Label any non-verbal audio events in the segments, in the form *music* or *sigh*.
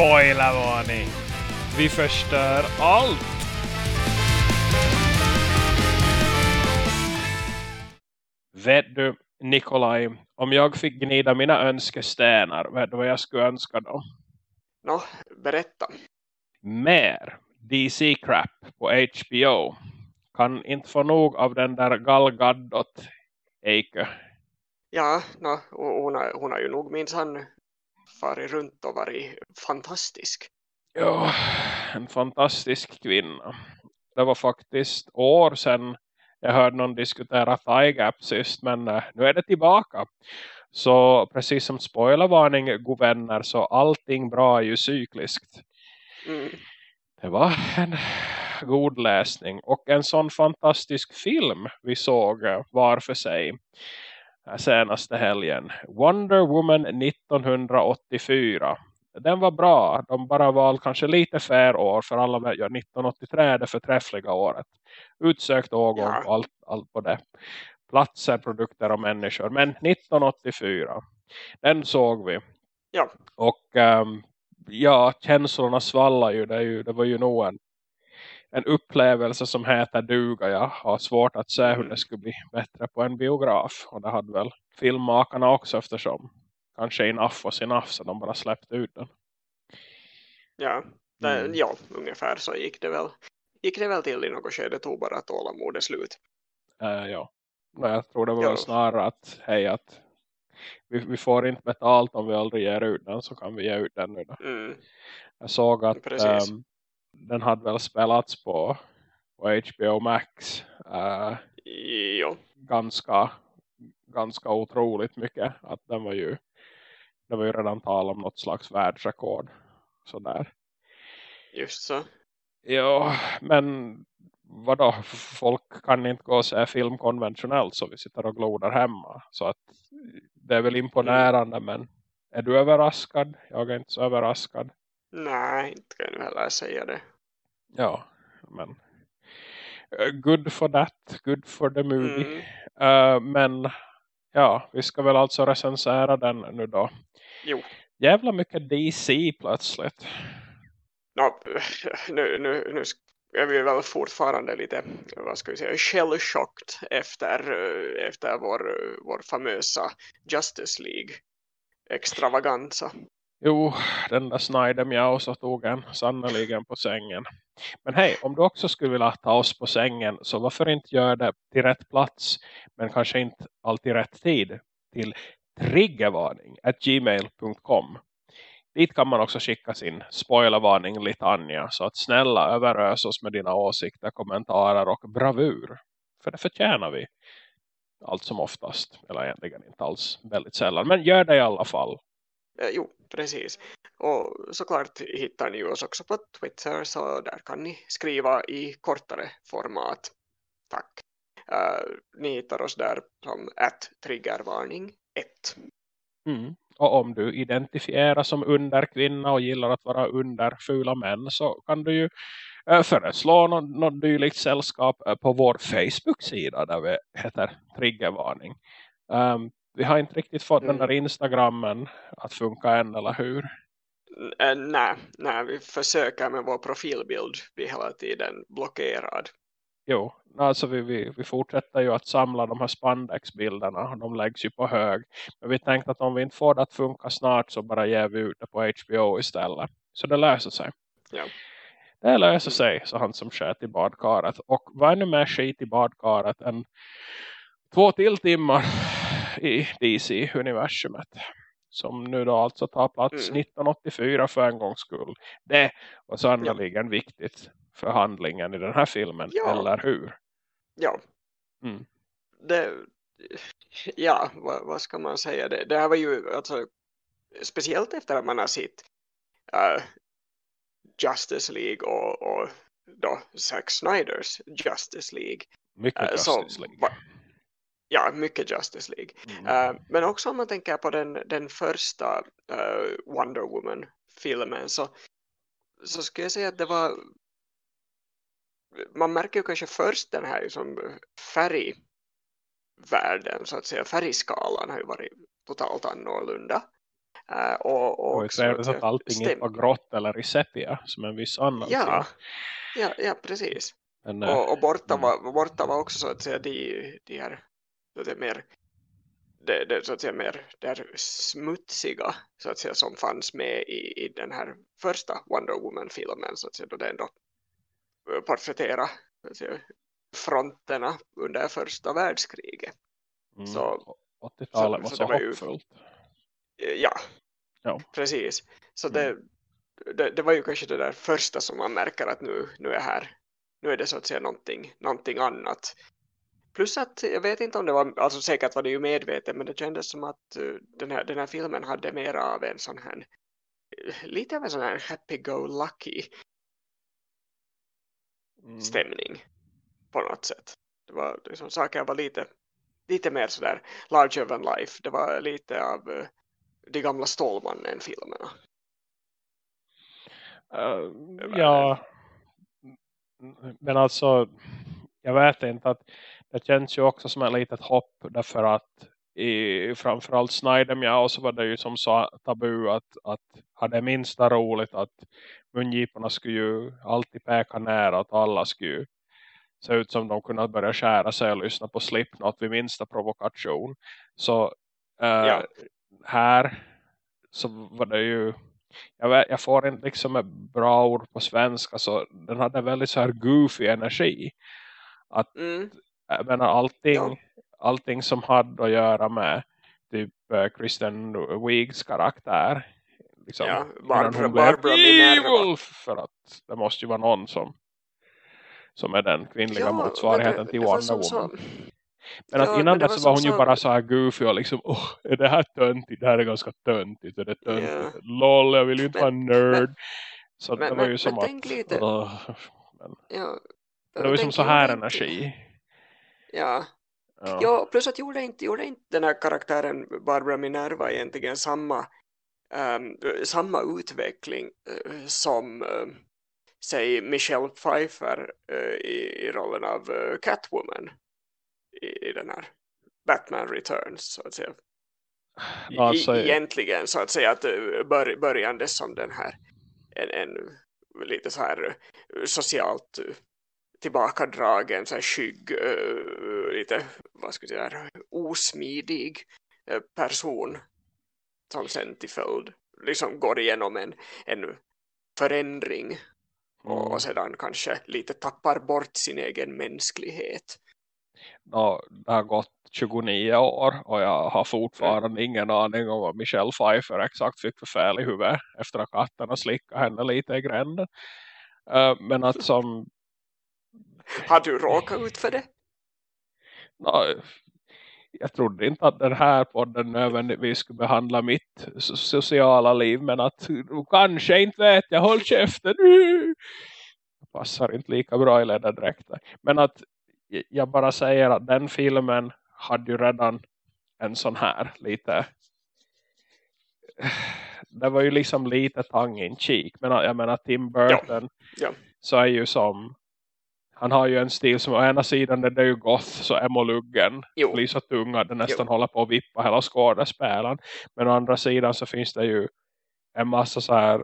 Spoilervarning! Vi förstör allt! Vet du, Nikolaj, om jag fick gnida mina önskestenar, vet du vad jag skulle önska då? Nå, berätta. Mer DC-crap på HBO. Kan inte få nog av den där Gal Gadot Eike. Ja, no, hon, har, hon har ju nog minsann farit runt och varit fantastisk. Ja, en fantastisk kvinna. Det var faktiskt år sedan jag hörde någon diskutera Thigh Gap sist, men uh, nu är det tillbaka. Så precis som spoilervarning, god vänner, så allting bra är ju cykliskt. Mm. Det var en god läsning och en sån fantastisk film vi såg uh, var för sig senaste helgen. Wonder Woman 1984. Den var bra. De bara var kanske lite fär år för alla ja, 1983 är det förträffliga året. Utsökt årgång Ja. och allt, allt på det. Platser, produkter och människor. Men 1984. Den såg vi. Ja. Och ehm, ja, känslorna svallar ju. Det, är ju. det var ju nog en, en upplevelse som heter duga. Jag har svårt att se hur det skulle bli bättre på en biograf. Och det hade väl filmmakarna också eftersom kanske enough was enough så de bara släppte ut den. Ja, det, Mm. ja, ungefär så gick det väl. Gick det väl till i något skede tog bara tålamodet slut. Eh, ja. Men jag tror det var Ja. snarare att hej att vi, vi får inte betalt om vi aldrig ger ut den så kan vi ge ut den nu då. Mm. Jag såg att Precis. Den hade väl spelats på, på HBO Max Jo, ganska ganska otroligt mycket att den var ju det var ju redan tal om något slags världsrekord sådär. just så. Ja, men vadå? Folk kan inte gå och se film konventionellt så vi sitter och glodar hemma. Så att det är väl imponerande men är du överraskad? Jag är inte så överraskad. Nej, inte kan jag heller säga det. Ja, men eh, good for that, good for the movie. Mm. Eh, men ja, vi ska väl alltså recensera den nu då. Jo, Jävla mycket DC plötsligt. Nå, *laughs* nu, nu, nu är vi väl fortfarande lite, vad ska vi säga, shell-shocked efter, eh, efter vår, vår famösa Justice League extravaganza. Jo, den där Snyder Meow så tog en sannoliken på sängen. Men hej, om du också skulle vilja ta oss på sängen så varför inte göra det till rätt plats men kanske inte alltid rätt tid till triggervarning at gmail.com. Dit kan man också skicka sin spoilervarning litania så att snälla överös oss med dina åsikter, kommentarer och bravur. För det förtjänar vi. Allt som oftast, eller egentligen inte alls väldigt sällan. Men gör det i alla fall. Eh, jo, precis. Och såklart hittar ni oss också på Twitter så där kan ni skriva i kortare format. Tack. Eh, ni hittar oss där som att triggervarning 1. Mm. Och om du identifierar som underkvinna och gillar att vara under fula män så kan du ju eh, föreslå något, något dylikt sällskap eh, på vår Facebook-sida där vi heter Triggervarning. Um, vi har inte riktigt fått den Mm. där Instagrammen att funka än, eller hur? Äh, nej, nej, vi försöker med vår profilbild blir hela tiden blockerad. Jo, alltså vi, vi, vi fortsätter ju att samla de här spandexbilderna. De läggs ju på hög. Men vi tänkte att om vi inte får det att funka snart så bara ger vi ut det på HBO istället. Så det löser sig. Ja. Det löser sig, så han som sköt i badkaret. Och vad är nu mer skit i badkaret än två till timmar i DC-universumet. Som nu då alltså tar plats Mm. 1984 för en gångs skull. Det var sannoliken viktigt för handlingen i den här filmen, Ja. eller hur? Ja, Mm. det, ja vad, vad ska man säga? Det, det här var ju alltså, speciellt efter att man har sett äh, Justice League och, och då Zack Snyders Justice League. Mycket så Justice League. va- Ja, mycket Justice League. Mm. Eh, men också om man tänker på den, den första eh, Wonder Woman-filmen så, så skulle jag säga att det var man märker ju kanske först den här som färgvärlden så att säga, färgskalan har ju varit totalt annorlunda. Uh, och, och det var ju trevligt att allting inte var grått eller i sepia som en viss annan ja, ja, ja, precis. Men, och, och borta, var, borta var också så att säga de, de här så att säga, mer det, det, så att säga mer det smutsiga så att säga, som fanns med i, i den här första Wonder Woman-filmen så att säga, då det ändå porträttera fronterna under första världskriget. Mm. Så 80-talet var så, så hoppfullt. Ju, ja, ja, precis. Så mm. det, det, det, var ju kanske det där första som man märker att nu, nu är här nu är det så att säga någonting, någonting annat. Plus att jag vet inte om det var, alltså säkert var det ju medvetet men det kändes som att uh, den, här, den här filmen hade mer av en sån här lite av en sån här happy-go-lucky mm. stämning på något sätt. Det var liksom, saker var lite, lite mer sådär larger than life. Det var lite av uh, de gamla Stålmannen-filmerna. Uh, ja, men alltså jag vet inte att det känns ju också som ett litet hopp därför att i framförallt Snyder så var det ju som så tabu att, att ha det minsta roligt att mungiporna skulle ju alltid peka nära att alla skulle se ut som de kunde börja skära sig och lyssna på Slipknot vid minsta provokation. Så äh, ja. här så var det ju jag, jag får inte liksom ett bra ord på svenska så den hade väldigt så här goofy energi. Att mm. Jag menar allting, ja. allting som hade att göra med typ uh, Kristen Wiggs karaktär liksom, ja, Barbara, Barbara evil, för att det måste ju vara någon som som är den kvinnliga ja, motsvarigheten det, till Wonder Woman. Så, men att ja, innan dess var hon så... ju bara så här goofy och liksom, oh, är det här töntigt? Det här är ganska töntigt. Är det töntigt? Yeah. Lol, jag vill ju inte vara nörd. Men, så men, det var ju men, som men att... Lite. Uh, men, ja, det var ju som så här energi. Ja. ja. Ja, plus att gjorde inte, gjorde inte den här karaktären Barbara Minerva egentligen samma, um, samma utveckling uh, som uh, säg Michelle Pfeiffer uh, i, i rollen av uh, Catwoman i, i den här Batman Returns så att säga. Alltså, I, egentligen så att säga att bör, börjande som den här en, en lite så här socialt tillbakadragen så här skygg lite vad ska jag säga osmidig person som sen till följd liksom går igenom en, en förändring mm. och sedan kanske lite tappar bort sin egen mänsklighet och det har gått 29 år och jag har fortfarande mm. ingen aning om vad Michelle Pfeiffer exakt fick för fel i huvudet efter att katterna slickade henne lite i gränden. Uh, men att *laughs* som... Har du råkat ut för det? No, jag trodde inte att den här podden nödvändigtvis skulle behandla mitt sociala liv men att kanske inte vet jag, håll käften jag passar inte lika bra i leddardräkter men att jag bara säger att den filmen hade ju redan en sån här lite det var ju liksom lite tongue in cheek men jag menar Tim Burton ja. Ja. så är ju som han har ju en stil som å ena sidan det är ju goth så emoluggen blir så tung att den nästan jo. håller på att vippa hela skådespelaren men å andra sidan så finns det ju en massa så här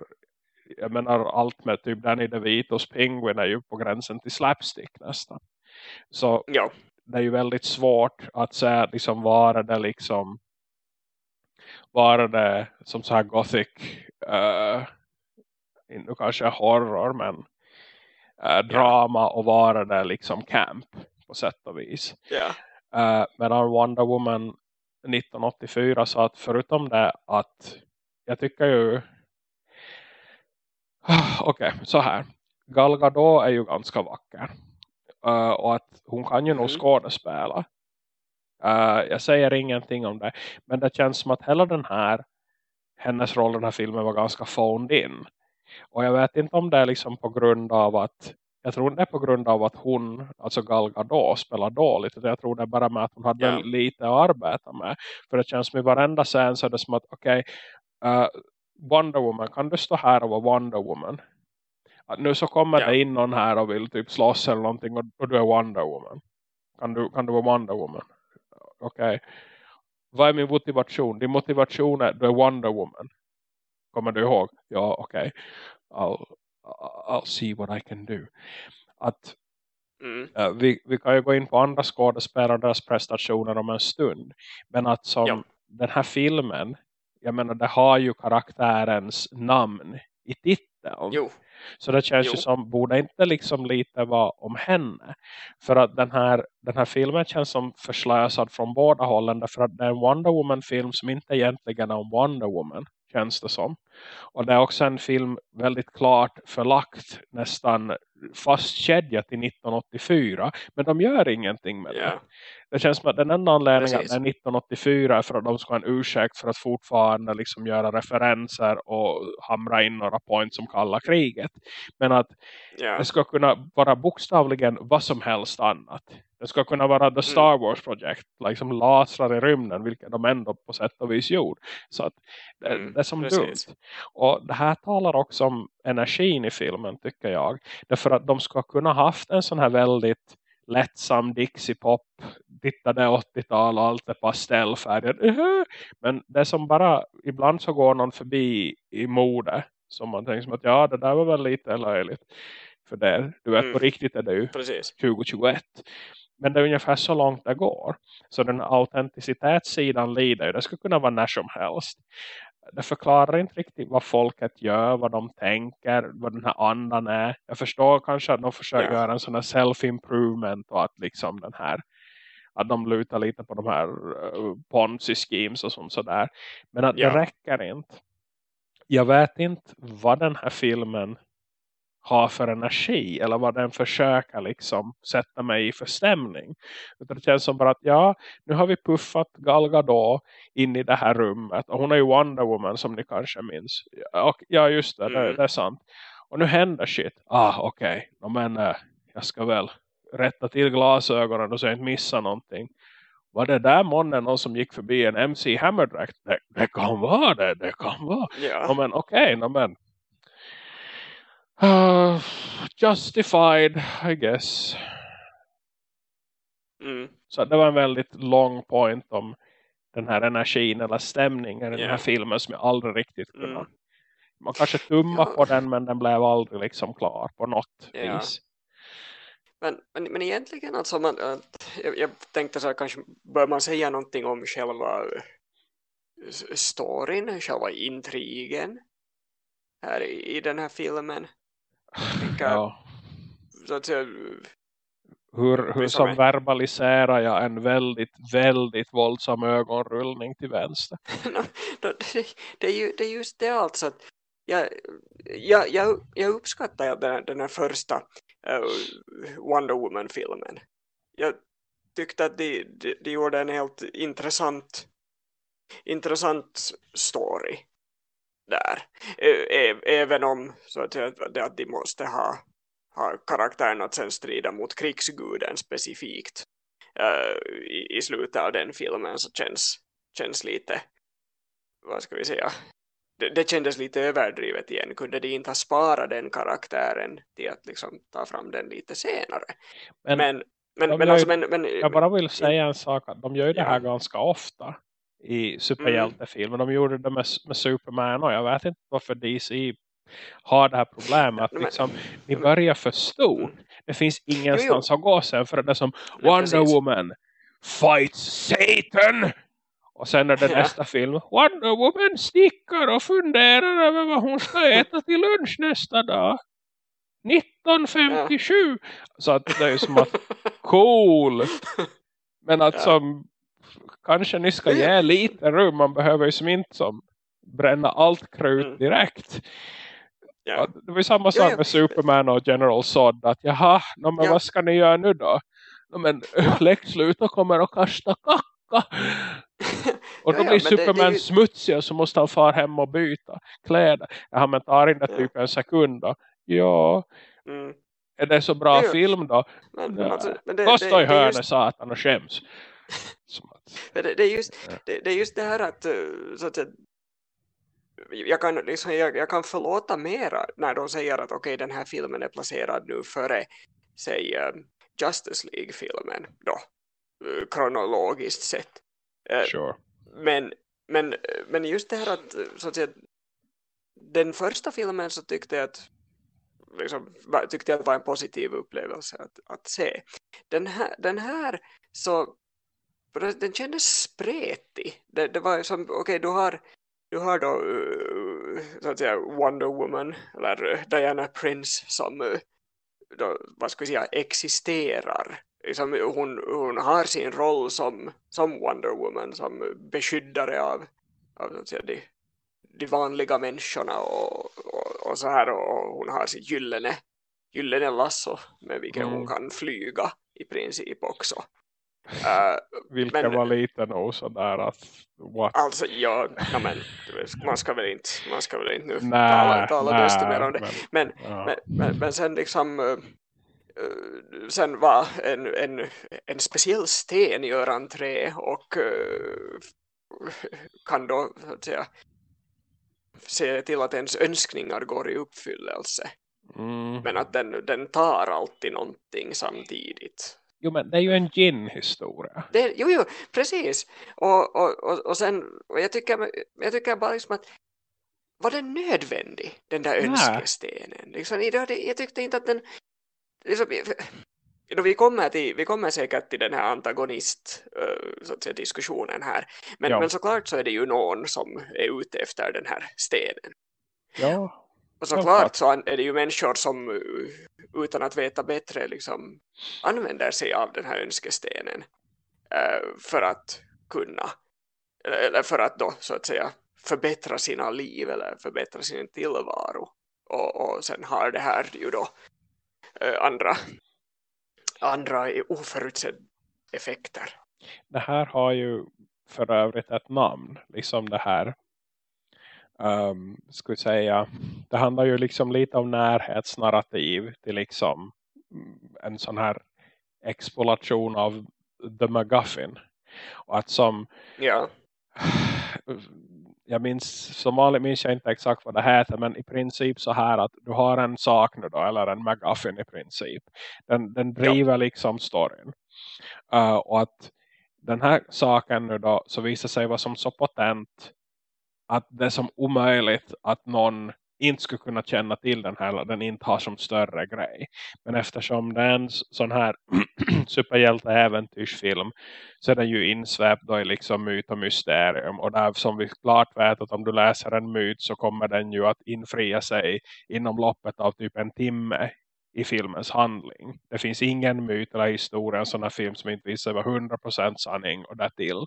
jag menar allt med typ Danny DeVitos Penguin är ju på gränsen till slapstick nästan så ja. det är ju väldigt svårt att säga liksom vara det liksom vara det som så här gothic uh, inte kanske horror men uh, drama och vara det liksom camp på sätt och vis. Ja. Uh, medan Wonder Woman 1984 så att förutom det att jag tycker ju *sighs* okej, okay, så här. Gal Gadot är ju ganska vacker. Uh, och att hon kan ju nog mm. skådespela. Uh, jag säger ingenting om det. Men det känns som att hela den här hennes roll i den här filmen var ganska phoned in. Och jag vet inte om det är liksom på grund av att jag tror det är på grund av att hon, alltså Gal Gadot, spelar dåligt. Jag tror det är bara med att hon hade yeah. lite att arbeta med. För det känns som i varenda scen så är det som att okej, okay, uh, Wonder Woman, kan du stå här och vara Wonder Woman? att nu så kommer ja. det in någon här och vill typ slåss eller någonting och, och du är Wonder Woman. Kan du, kan du vara Wonder Woman? Okej. Okay. vad är min motivation? Din motivation är, du är Wonder Woman. Kommer du ihåg? Ja, okej. Okay. I'll, I'll see what I can do. Att mm. uh, vi, vi kan ju gå in på andra skådespelare och deras prestationer om en stund. Men att som ja. den här filmen, jag menar det har ju karaktärens namn i titeln. Jo. Så det känns jo. ju som, borde inte liksom lite vara om henne. För att den här, den här filmen känns som förslösad från båda hållen. Därför att det är en Wonder Woman-film som inte egentligen är om Wonder Woman känns det som. Och det är också en film väldigt klart förlagt nästan fastkedjat till 1984. Men de gör ingenting med yeah. det. Det känns som att den enda anledningen att det är 1984 är för att de ska ha en ursäkt för att fortfarande liksom göra referenser och hamra in några points som kallar kriget. Men att yeah. det ska kunna vara bokstavligen vad som helst annat. Det ska kunna vara The mm. Star Wars Project. Liksom lasrar i rymden. Vilket de ändå på sätt och vis gjorde. Så att det, mm, det är som precis. dumt. Och det här talar också om energin i filmen tycker jag. Därför att de ska kunna haft en sån här väldigt lättsam Dixie-pop. Tittade 80-tal och allt är pastellfärdigt. Men det som bara, ibland så går någon förbi i mode. Som man tänker som att ja det där var väl lite löjligt. För det, du vet mm. på riktigt är det ju Precis. 2021. Men det är ungefär så långt det går. Så den autenticitetssidan lider. Det skulle kunna vara när som helst. Det förklarar inte riktigt vad folket gör, vad de tänker, vad den här andan är. Jag förstår kanske att de försöker ja. göra en sån här self-improvement och att liksom den här att de lutar lite på de här uh, Ponzi schemes och sånt sådär. Men att ja. det räcker inte. Jag vet inte vad den här filmen har för energi eller vad den försöker liksom sätta mig i för stämning. Utan det känns som bara att ja, nu har vi puffat Gal Gadot in i det här rummet och hon är ju Wonder Woman som ni kanske minns. Och, ja just det, mm. det, det, är sant. Och nu händer shit. Ah okej, okay. men äh, jag ska väl rätta till glasögonen och så jag inte missa någonting. Var det där månne någon som gick förbi en MC Hammerdräkt? Det, det kan vara det, det kan vara. Ja. men okej, okay, men Uh, justified, I guess. Mm. Så det var en väldigt lång point om den här energin eller stämningen i yeah. den här filmen som jag aldrig riktigt kunde. Mm. Man kanske tumma ja. på den men den blev aldrig liksom klar på något ja. vis. Men, men, men egentligen alltså man, jag, jag tänkte så här, kanske bör man säga någonting om själva storyn, själva intrigen här i, i den här filmen. Vilka, ja. säga, hur, hur som verbaliserar jag en väldigt, väldigt våldsam ögonrullning till vänster? *laughs* no, no, det, det, är ju, det är just det alltså. Att jag, jag, jag, jag uppskattar den, den här första uh, Wonder Woman-filmen. Jag tyckte att de, de, de gjorde en helt intressant intressant story där. Även om så att, det att de måste ha, ha karaktären att sen strida mot krigsguden specifikt uh, i, i slutet av den filmen så känns, känns lite vad ska vi säga det, det kändes lite överdrivet igen. Kunde de inte ha sparat den karaktären till att liksom ta fram den lite senare? Men, men, men, men, alltså, men, men jag bara vill säga en sak. Att de gör det här ja. ganska ofta i superhjältefilmer. Mm. De gjorde det med, med Superman och jag vet inte varför DC har det här problemet. Att liksom, ni börjar för stort. Mm. Det finns ingenstans att gå sen för det är som Wonder Woman fights Satan. Och sen är det ja. nästa film. Wonder Woman stickar och funderar över vad hon ska äta till lunch nästa dag. 1957. Ja. Så att det är som att cool. Men att ja. som kanske ni ska ge lite rum. Man behöver ju som inte som bränna allt krut mm. direkt. Ja. Det var samma sak ja, ja. med Superman och General Zod. Att jaha, no, men ja. vad ska ni göra nu då? No, men *laughs* Lex Luthor kommer att kasta kacka. och då blir Superman det, det ju... smutsig så måste han fara hem och byta kläder. Ja, men tar in det typ en sekund då. Ja. Mm. Är det så bra det film då? Men, ja. alltså, men det, Kosta i hörnet just... satan och skäms. *laughs* det, det, är just, det, det, är just det här att, eh, så att jag kan, liksom, jag, jag, kan förlåta mera när de säger att okej okay, den här filmen är placerad nu före säg uh, Justice League-filmen då, uh, kronologiskt sett. Sure. men, men, men just det här att, så att säga, den första filmen så tyckte jag att liksom, tyckte jag var en positiv upplevelse att, att se. Den här, den här så den kändes spretig. Det, det var som, okej okay, du har du har då uh, så att säga Wonder Woman eller uh, Diana Prince som uh, då, vad ska vi säga, existerar. Liksom, hon, hon har sin roll som, som Wonder Woman, som beskyddare av, av så att säga, de, de vanliga människorna och, och, och så här och hon har sitt gyllene, gyllene lasso med vilken mm. hon kan flyga i princip också. Uh, Vilka men, var lite nog sådär att what? Alltså ja, ja men, man ska väl inte man ska väl inte nu nä, tala, tala desto mer om det. Men, men, ja. men, men, men, sen liksom uh, sen var en, en, en speciell sten gör entré och uh, kan då så att säga se till att ens önskningar går i uppfyllelse. Mm. Men att den, den tar alltid någonting samtidigt. Jo, men det är ju en gin-historia. Jo, jo, precis. Och, och, och, och sen, och jag tycker, jag tycker bara liksom att var den nödvändig, den där önskestenen? Liksom, jag, jag tyckte inte att den... Liksom, då vi, kommer till, vi kommer säkert till den här antagonist så att säga, diskussionen här. Men, ja. men såklart så är det ju någon som är ute efter den här stenen. Ja. Och såklart så är det ju människor som utan att veta bättre liksom använder sig av den här önskestenen uh, för att kunna eller för att då så att säga förbättra sina liv eller förbättra sin tillvaro och, och sen har det här ju då uh, andra andra oförutsedda effekter. Det här har ju för övrigt ett namn, liksom det här um, skulle säga, det handlar ju liksom lite om närhetsnarrativ till liksom en sån här exploation av The McGuffin. Och att som ja. *sighs* jag minns, som vanligt minns jag inte exakt vad det heter men i princip så här att du har en sak nu då, eller en McGuffin i princip. Den, den driver ja. liksom storyn. Uh, och att den här saken nu då så visar sig vara som så potent att det är som omöjligt att någon inte skulle kunna känna till den här, den inte har som större grej. Men eftersom det är en sån här *clears throat* superhjälte-äventyrsfilm så är den ju insväpt då i liksom myt och mysterium. Och där som vi klart vet att om du läser en myt så kommer den ju att infria sig inom loppet av typ en timme i filmens handling. Det finns ingen myt eller historia en sån här film som inte visar över 100% sanning och därtill.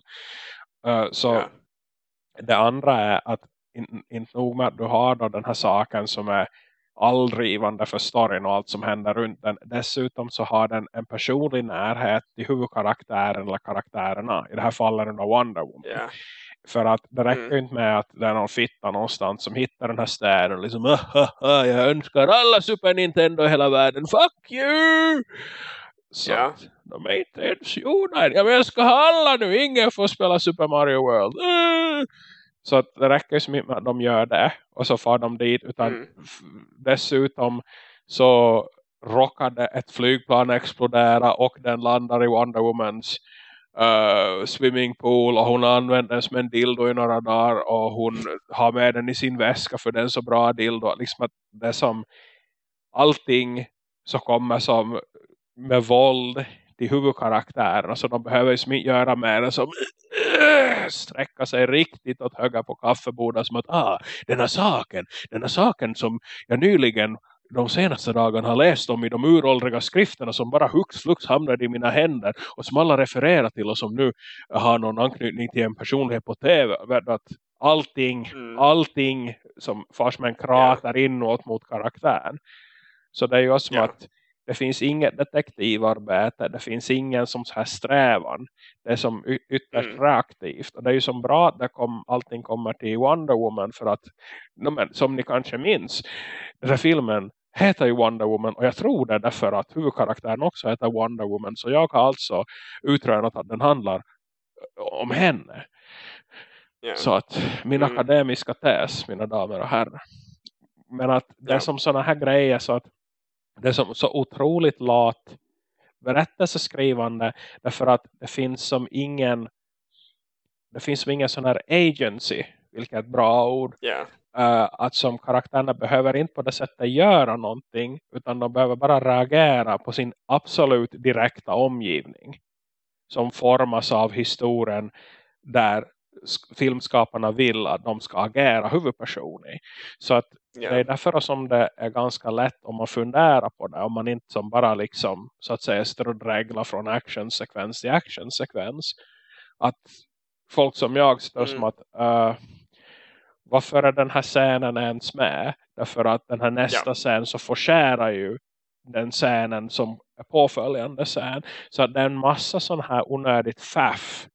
Uh, eh, så ja det andra är att inte in nog med att du har då den här saken som är alldrivande för storyn och allt som händer runt den. Dessutom så har den en personlig närhet till huvudkaraktären eller karaktärerna. I det här fallet den Wonder Woman. Yeah. För att det räcker mm. inte med att det är någon fitta någonstans som hittar den här städen och liksom jag önskar alla Super Nintendo i hela världen. Fuck you! Så ja. de är inte ens gjorda. Ja, men jag ska ha alla nu. Ingen får spela Super Mario World. Uh! Så att det räcker ju med att de gör det. Och så far de dit. Utan mm. dessutom så råkade ett flygplan explodera. Och den landar i Wonder Womans uh, swimmingpool. Och hon använder den som en dildo i några dagar. Och hon har med den i sin väska. För den är så bra dildo. Liksom att det som allting så kommer som med våld till huvudkaraktären. Så de behöver ju inte göra mer än som sträcka sig riktigt åt höger på kaffebordet som att ah, den här saken, den här saken som jag nyligen de senaste dagarna har läst om i de uråldriga skrifterna som bara hux flux hamnade i mina händer och som alla refererar till och som nu har någon anknytning till en personlighet på tv. Att allting, mm. allting som fars med en krater yeah. inåt mot karaktären. Så det är ju som yeah. att det finns inget detektivarbete. Det finns ingen som här strävan. Det är som ytterst mm. reaktivt. Och det är ju som bra att det kom, allting kommer till Wonder Woman. För att, som ni kanske minns. Den här filmen heter ju Wonder Woman. Och jag tror det är därför att huvudkaraktären också heter Wonder Woman. Så jag har alltså utrönat att den handlar om henne. Yeah. Så att min mm. akademiska tes, mina damer och herrar. Men att det är som sådana här grejer så att det är som, så otroligt lat berättelseskrivande därför att det finns som ingen det finns ingen sån här agency, vilket är ett bra ord. Yeah. Uh, att som karaktärerna behöver inte på det sättet göra någonting utan de behöver bara reagera på sin absolut direkta omgivning som formas av historien där filmskaparna vill att de ska agera huvudperson i. Så att yeah. det är därför som det är ganska lätt om man funderar på det. Om man inte som bara liksom så att säga strudreglar från actionsekvens till actionsekvens. Att folk som jag står mm. som att uh, varför är den här scenen ens med? Därför att den här nästa ja. scen så forcerar ju den scenen som är påföljande scen. Så att det är en massa sån här onödigt faff.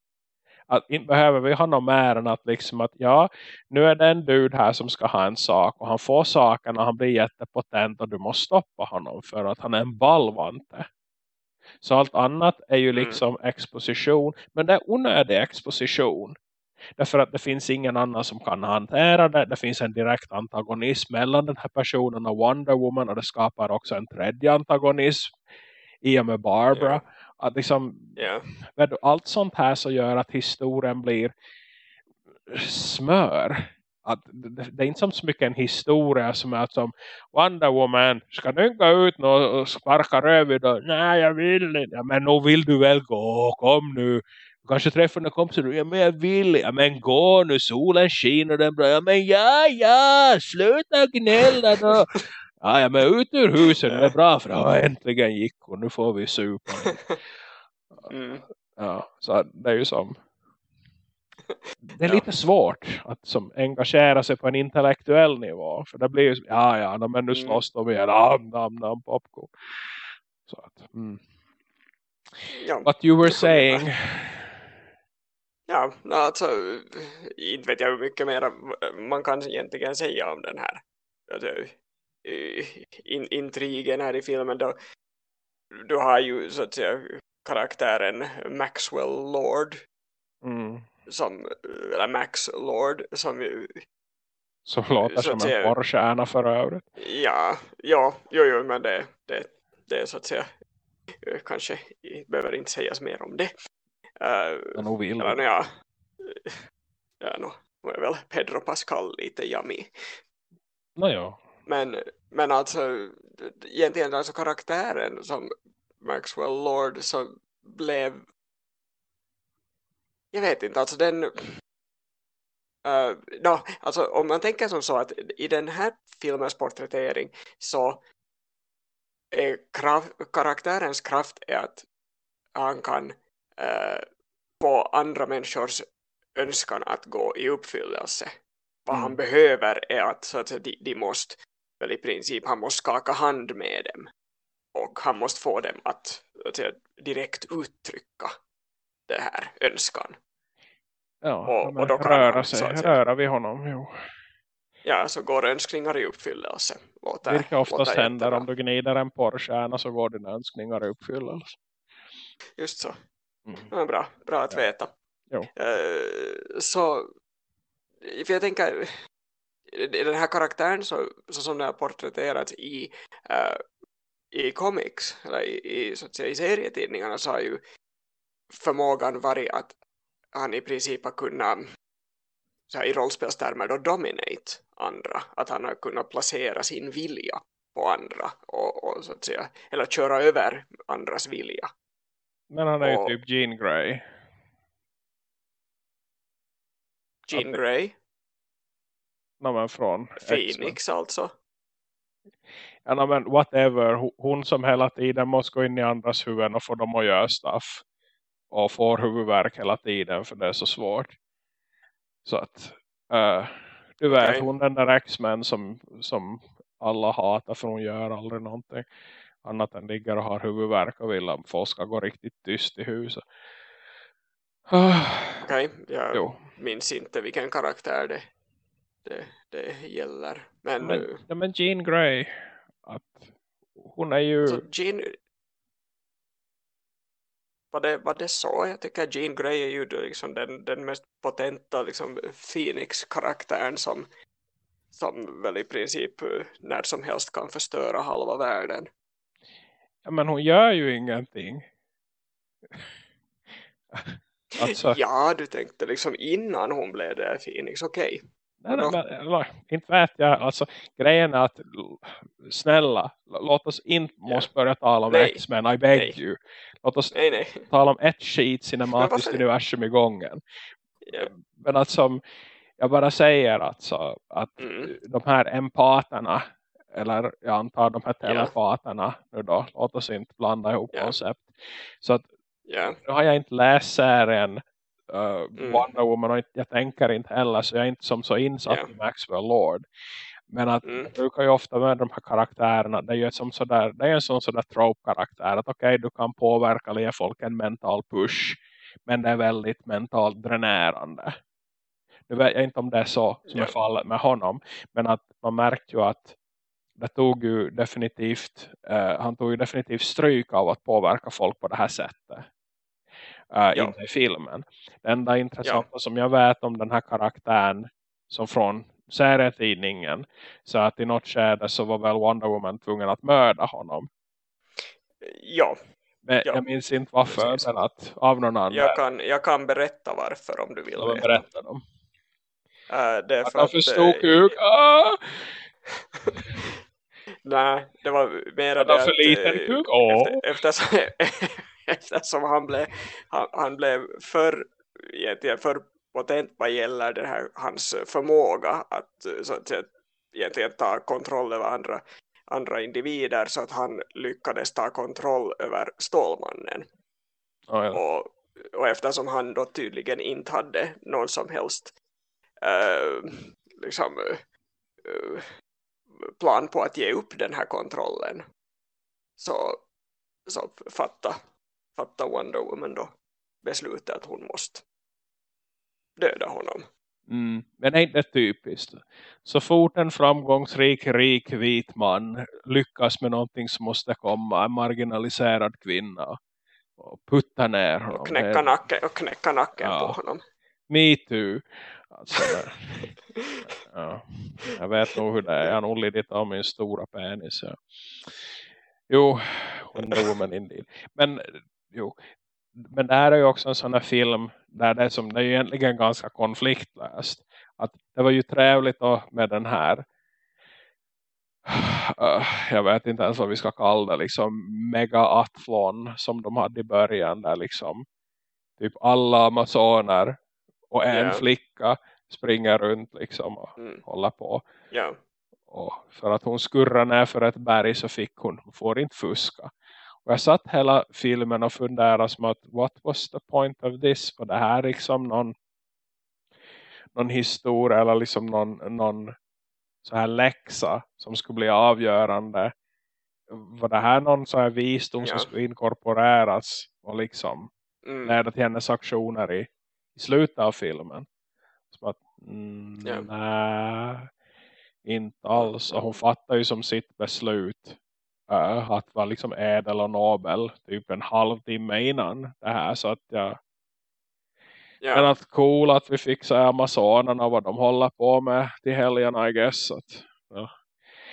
Att inte behöver vi ha något mer än att liksom att ja, nu är det en dude här som ska ha en sak och han får saken och han blir jättepotent och du måste stoppa honom för att han är en ballvante. Så allt annat är ju mm. liksom exposition. Men det är onödig exposition. Därför att det finns ingen annan som kan hantera det. Det finns en direkt antagonism mellan den här personen och Wonder Woman. Och det skapar också en tredje antagonism i och med Barbara. Yeah. Att liksom, yeah. Allt sånt här så gör att historien blir smör. Att det, är inte så mycket en historia som är som Wonder Woman, ska du gå ut och sparka rövid? Nej, jag vill inte. Ja, men nu vill du väl gå, kom nu. Du kanske träffar några kompisar. Ja men jag vill. Ja men gå nu. Solen skiner den bra. Ja men ja ja. Sluta gnälla då. Ja, ja men ut ur huset. Det är bra för ja, äntligen gick hon. Nu får vi supa. *laughs* Mm. Ja så det är ju som. Det är lite svårt att som engagera sig på en intellektuell nivå. För det blir ju ja ja men nu mm. slåss de igen. Nam nam nam popcorn. Så att. Mm. Ja. What you were saying. Ja, alltså inte vet jag hur mycket mer man kan egentligen säga om den här alltså, in, intrigen här i filmen. Då, du har ju så att säga karaktären Maxwell Lord mm. som, eller Max Lord som ju som låter som en porrstjärna för övrigt. Ja, ja, jo, jo men det, det, det är så att säga kanske behöver inte sägas mer om det. Uh, ja, nog vill eller, ja, ja, nu, nu är väl Pedro Pascal lite yummy. Nåja. Men, men alltså egentligen alltså karaktären som Maxwell Lord så blev jag vet inte, alltså den uh, no, alltså om man tänker som så att i den här filmens porträttering så är kraft, karaktärens kraft är att han kan eh, få andra människors önskan att gå i uppfyllelse. Vad mm. han behöver är att, så att säga, de, de måste väl i princip, han måste skaka hand med dem och han måste få dem att, att säga, direkt uttrycka det här önskan. Ja, och, och då kan röra, han, sig, säga, röra vid honom, jo. Ja, så går önskningar i uppfyllelse. Låter, Vilket oftast händer om du gnider en porrstjärna så går dina önskningar i uppfyllelse. Just så. Mm. Ja, bra, bra att ja. veta. Uh, så, för jag tänker, den här karaktären så, så som den har porträtterats i, uh, i comics, eller i, i, så att säga, i serietidningarna så har ju förmågan varit att han i princip har kunnat så här, i rollspelstermer då dominate andra. Att han har kunnat placera sin vilja på andra och, och så att säga, eller köra över andras vilja men han är ju typ Jean Grey. Jean Grey? No, men från Phoenix alltså. Ja, men whatever. Hon som hela tiden måste gå in i andras huvuden och få dem att göra stuff. Och får huvudvärk hela tiden för det är så svårt. Så att uh, du vet, okay. hon den där X-Men som, som alla hatar för hon gör aldrig någonting annat än ligger och har huvudvärk och vill att folk ska gå riktigt tyst i huset. Okej, okay, jag jo. minns inte vilken karaktär det, det, det gäller. Men, men, uh, ja, men Jean Grey, att hon är ju... Så Jean, var det, var det så? Jag tycker Jean Grey är ju liksom den, den mest potenta liksom, Phoenix-karaktären som, som väl i princip uh, när som helst kan förstöra halva världen. Ja, men hon gör ju ingenting. *laughs* Alltså, Ja, du tänkte liksom innan hon blev det Phoenix, okej. Nej, nej, men, eller, inte vet jag. Alltså, grejen är att snälla, låt oss inte Ja. måste börja tala om Nej. X-Men, I beg Nej. you. Låt oss Nej, nej. tala om ett skit cinematiskt universum i gången. Ja. Men att som jag bara säger alltså, att Mm. de här empaterna eller jag antar de här telepaterna nu då, låt oss inte blanda ihop koncept. Så att nu har jag inte läst serien uh. Wonder Woman och jag tänker inte heller så jag är inte som så insatt Ja. i Maxwell Lord. Men att Mm. jag brukar ju ofta med de här karaktärerna, det är ju som sådär, det är en sån sådär trope-karaktär att okej du kan påverka eller ge folk en mental push men det är väldigt mentalt dränerande. Nu vet jag inte om det är så som Ja. är fallet med honom men att man märkte ju att det tog ju definitivt eh, han tog ju definitivt stryk av att påverka folk på det här sättet. Uh, Ja. Inte i filmen. Det enda intressanta som jag vet om den här karaktären som från serietidningen så att i något skede så var väl Wonder Woman tvungen att mörda honom. Ja, Men Ja. jag minns inte varför Precis. men att av någon annan jag kan, jag kan berätta varför om du vill ja, veta. berätta dem. Äh, det är Att för han att, förstod eh, kuk. *laughs* Ah! Nej, det var mer Att det han för att, liten eh, kuk. Efter, eftersom, *laughs* *laughs* eftersom han blev han, han blev för, egentligen för potent vad gäller det här, hans förmåga att, så att egentligen ta kontroll över andra, andra individer så att han lyckades ta kontroll över Stålmannen Oh, ja. och, och eftersom han då tydligen inte hade någon som helst eh, liksom, eh, plan på att ge upp den här kontrollen så, så fatta, fatta Wonder Woman då beslutet att hon måste döda honom. Mm. Men är inte typiskt? Så fort en framgångsrik, rik, vit man lyckas med någonting som måste komma en marginaliserad kvinna och putta ner honom. Och knäcka nacken, och knäcka nacken Ja. på honom. Me too. Alltså, ja. Jag vet nog hur det är. Jag har nog lidit av min stora penis. Ja. Jo, Wonder Woman indeed. Men, jo. Men det här är ju också en sån här film där det är, som, det är ju egentligen ganska konfliktlöst. Att det var ju trevligt då med den här uh, jag vet inte ens vad vi ska kalla det liksom mega-athlon som de hade i början där liksom typ alla amazoner och en Ja. flicka springer runt liksom och Mm. håller på. Ja, Och för att hon skurrar ner för ett berg så fick hon, hon får inte fuska. Och jag satt hela filmen och funderade som att what was the point of this? Var det här liksom någon någon historia eller liksom någon, någon så här läxa som skulle bli avgörande? Var det här någon så här visdom som Ja. skulle inkorporeras och liksom mm. leda till hennes aktioner i, i slutet av filmen? Som att, mm, Ja. nej, inte alls. Och hon fattar ju som sitt beslut äh, att vara liksom ädel och nobel typ en halvtimme innan det här. Så att jag, ja. men att cool att vi fick se Amazonerna vad de håller på med till helgen I guess. Att,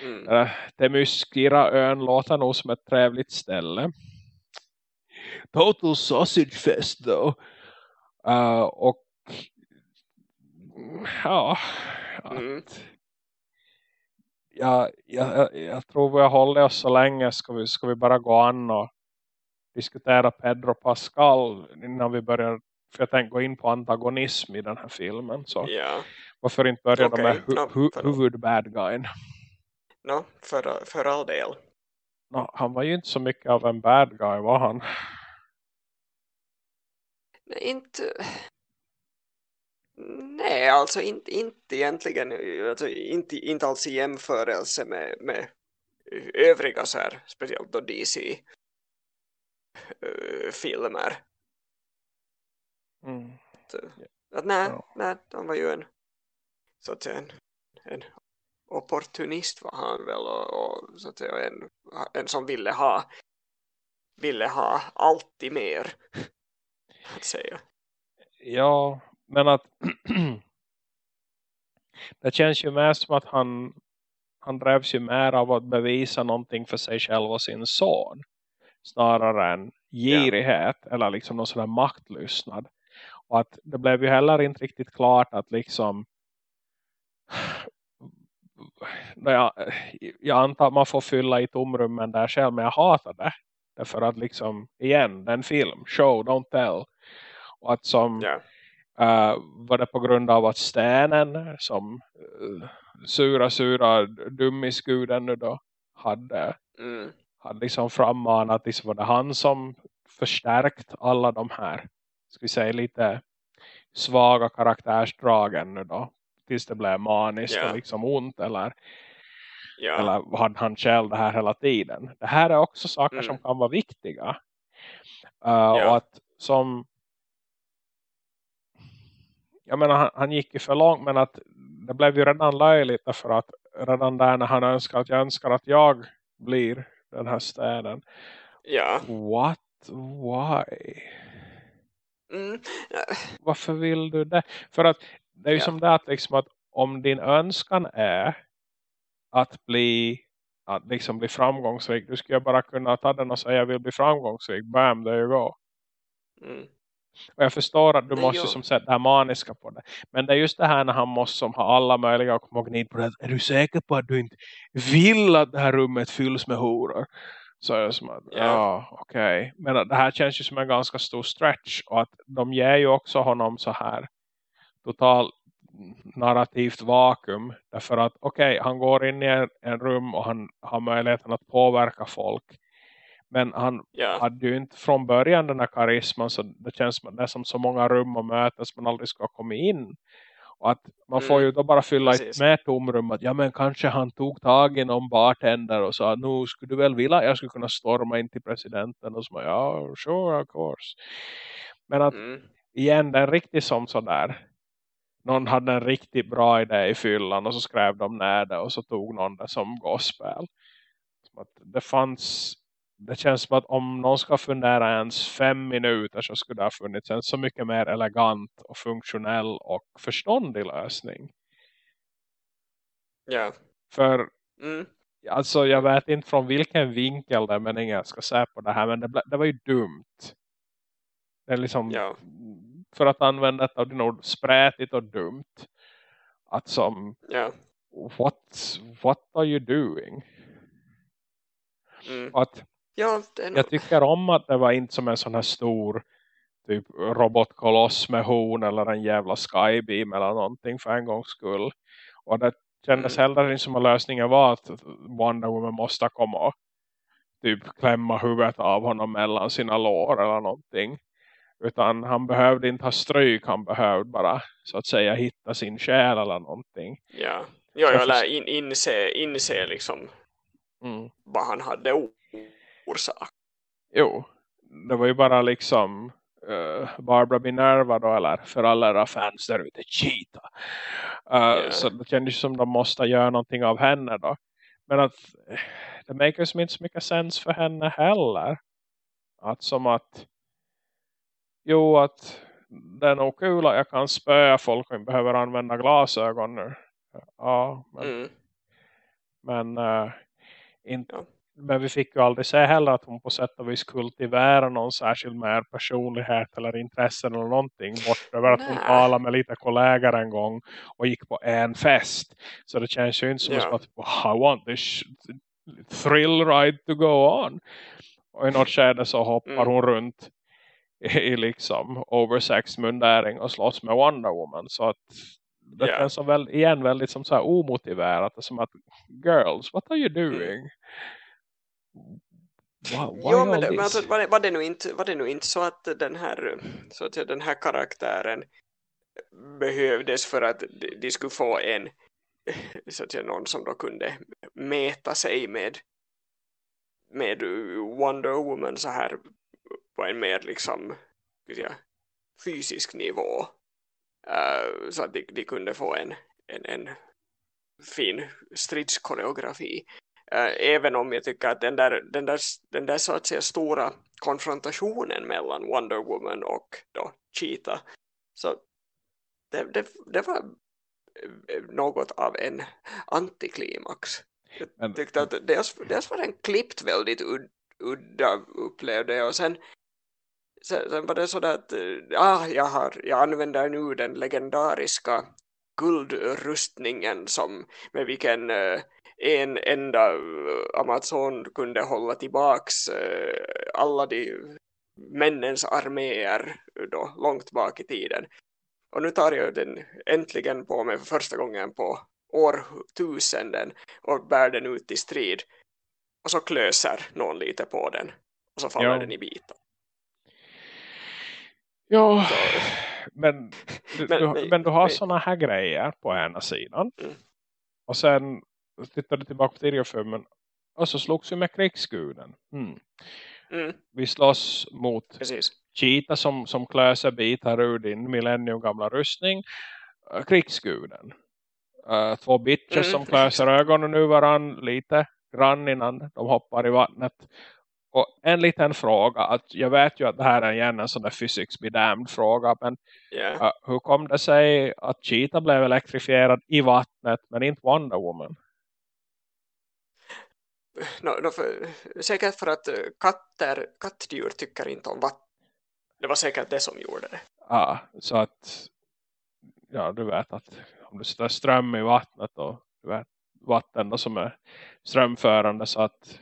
Mm. äh, Temuskira-ön låter nog som ett trevligt ställe. Total sausage fest though. Uh, och ja, att, Mm. jag, jag, jag, jag tror vi har hållit oss så länge. Ska vi, ska vi bara gå an och diskutera Pedro Pascal innan vi börjar. För jag tänkte gå in på antagonism i den här filmen. Så Ja, varför inte börja Okej, med hu, hu, för- huvudbad guyen? no, för, för all del. No, han var ju inte så mycket av en bad guy var han. Inte... Nej, alltså inte, inte egentligen, alltså inte, inte alls i jämförelse med, med övriga så här, speciellt då DC-filmer. Mm. Att nej, Ja. nej, han var ju en, så att säga, en, en opportunist var han väl och, och så att säga, en, en som ville ha ville ha alltid mer *laughs* att säga. Ja, men att *clears throat* det känns ju mer som att han han drevs ju mer av att bevisa någonting för sig själv och sin son snarare än girighet eller liksom någon sån här maktlystnad. Och att det blev ju heller inte riktigt klart att liksom *sighs* jag, jag antar att man får fylla i tomrummen där själv men jag hatar det. Därför att liksom, igen, den film, show, don't tell. Och att som Ja. Uh, var det på grund av att stenen som uh, sura, sura dummisguden nu då hade, Mm. hade liksom frammanat liksom var det han som förstärkt alla de här, ska vi säga lite svaga karaktärsdragen nu då tills det blev maniskt Ja. och liksom ont eller, Ja. eller hade han själv det här hela tiden. Det här är också saker Mm. som kan vara viktiga. Uh, Ja. Och att som jag menar han, han gick ju för långt men att det blev ju redan löjligt för att redan där när han önskar att jag önskar att jag blir den här städen. ja. What? Why? Mm. Varför vill du det? För att det är ju Ja. som det att, liksom att om din önskan är att bli att liksom bli framgångsrik. Du skulle bara kunna ta den och säga jag vill bli framgångsrik. Bam, there you go. Mm. Och jag förstår att du måste jo. som sätta det här maniska på det. Men det är just det här när han måste som ha alla möjliga kognit på det. Är du säker på att du inte vill att det här rummet fylls med horor? Så jag som att, ja, Ja. okej. Men att det här känns ju som en ganska stor stretch. Och att de ger ju också honom så här total narrativt vakuum. Därför att okej, han går in i en, en rum och han har möjligheten att påverka folk. Men han Ja. hade ju inte från början den här karisman så det känns som att det är som så många rum och mötes man aldrig ska komma in. Och att man får Mm, ju då bara fylla precis. ett med tomrum att ja men kanske han tog tag i någon bartender och sa nu skulle du väl vilja jag skulle kunna storma in till presidenten och så ja sure of course. Men att Mm. igen är riktigt som sådär någon hade en riktigt bra idé i fyllan och så skrev de ner det och så tog någon det som gospel. Som att det fanns det känns som att om någon ska fundera ens fem minuter så skulle det ha funnits en så mycket mer elegant och funktionell och förståndig lösning. Ja. För Mm. alltså jag vet inte från vilken vinkel det är men ingen ska säga på det här men det, det var ju dumt. Det är liksom Ja. för att använda ett av dina ord sprätigt och dumt. Att som Ja. what, what are you doing? Mm. Att Ja, nog... jag tycker om att det var inte som en sån här stor typ robotkoloss med horn eller en jävla skybeam eller någonting för en gångs skull. Och det kändes Mm. heller inte som att lösningen var att Wonder Woman måste komma och typ klämma huvudet av honom mellan sina lår eller någonting. Utan han behövde inte ha stryk, han behövde bara så att säga hitta sin själ eller någonting. Ja. Ja, jag lär in, inse, inse liksom Mm. vad han hade orsak. Jo, det var ju bara liksom uh, Barbara Minerva då, eller för alla era fans där ute, Cheetah. Uh, Ja. Så det kändes som de måste göra någonting av henne då. Men att eh, det makar som inte så mycket sens för henne heller. Att som att jo att det är nog kul att jag kan spöa folk och inte behöver använda glasögon nu. Ja, men, Mm. men eh, inte Ja. Men vi fick ju aldrig se heller att hon på sätt och vis kultiverar någon särskild mer personlighet eller intressen eller någonting. Bortöver att hon talade med lite kollegor en gång och gick på en fest. Så det känns ju inte som Ja. att I want this thrill ride to go on. Och i något skede så hoppar Mm. hon runt i, i liksom oversex mundäring och slåss med Wonder Woman. Så att det Ja. känns som väl, igen väldigt som så här omotiverat. Som att girls, what are you Mm. doing? Why, why Jo, men, det, men alltså, var, det, var, det nu inte, var det nu inte så att den här, så att den här karaktären behövdes för att de, skulle få en så att säga, någon som då kunde mäta sig med med Wonder Woman så här på en mer liksom säga, fysisk nivå. Eh, så att de, de kunde få en, en, en fin stridskoreografi även om jag tycker att den där, den där, den där så att säga stora konfrontationen mellan Wonder Woman och då Cheetah så det, det, det var eh, något av en antiklimax. Jag tyckte att dels, dels var den klippt väldigt ud, udda upplevde jag och sen sen, sen var det så att ah, jag, har, jag använder nu den legendariska guldrustningen som med vilken uh, en enda Amazon kunde hålla tillbaks alla de männens arméer då, långt bak i tiden. Och nu tar jag den äntligen på mig för första gången på årtusenden och bär den ut i strid. Och så klöser någon lite på den. Och så faller ja. den i bitar. Ja, men, du, men, du, men, du har sådana här grejer på ena sidan. Mm. Och sen tittar du tillbaka på tidigare filmen. Och så slogs vi med krigsguden. Mm. Mm. Vi slåss mot Precis. Cheetah som, som klöser bitar ur din millennium gamla rustning. Uh, krigsguden. Uh, två bitches mm. som klöser ögonen ur varann lite grann innan de hoppar i vattnet. Och en liten fråga, att jag vet ju att det här är igen en sån där physics be damned fråga, men yeah. uh, hur kom det sig att Cheetah blev elektrifierad i vattnet men inte Wonder Woman? No, no, för, säkert för att eh, katter, kattdjur tycker inte om vatten. Det var säkert det som gjorde det. Ja, så att ja, du vet att om du sätter ström i vattnet och du vet vatten då som är strömförande så att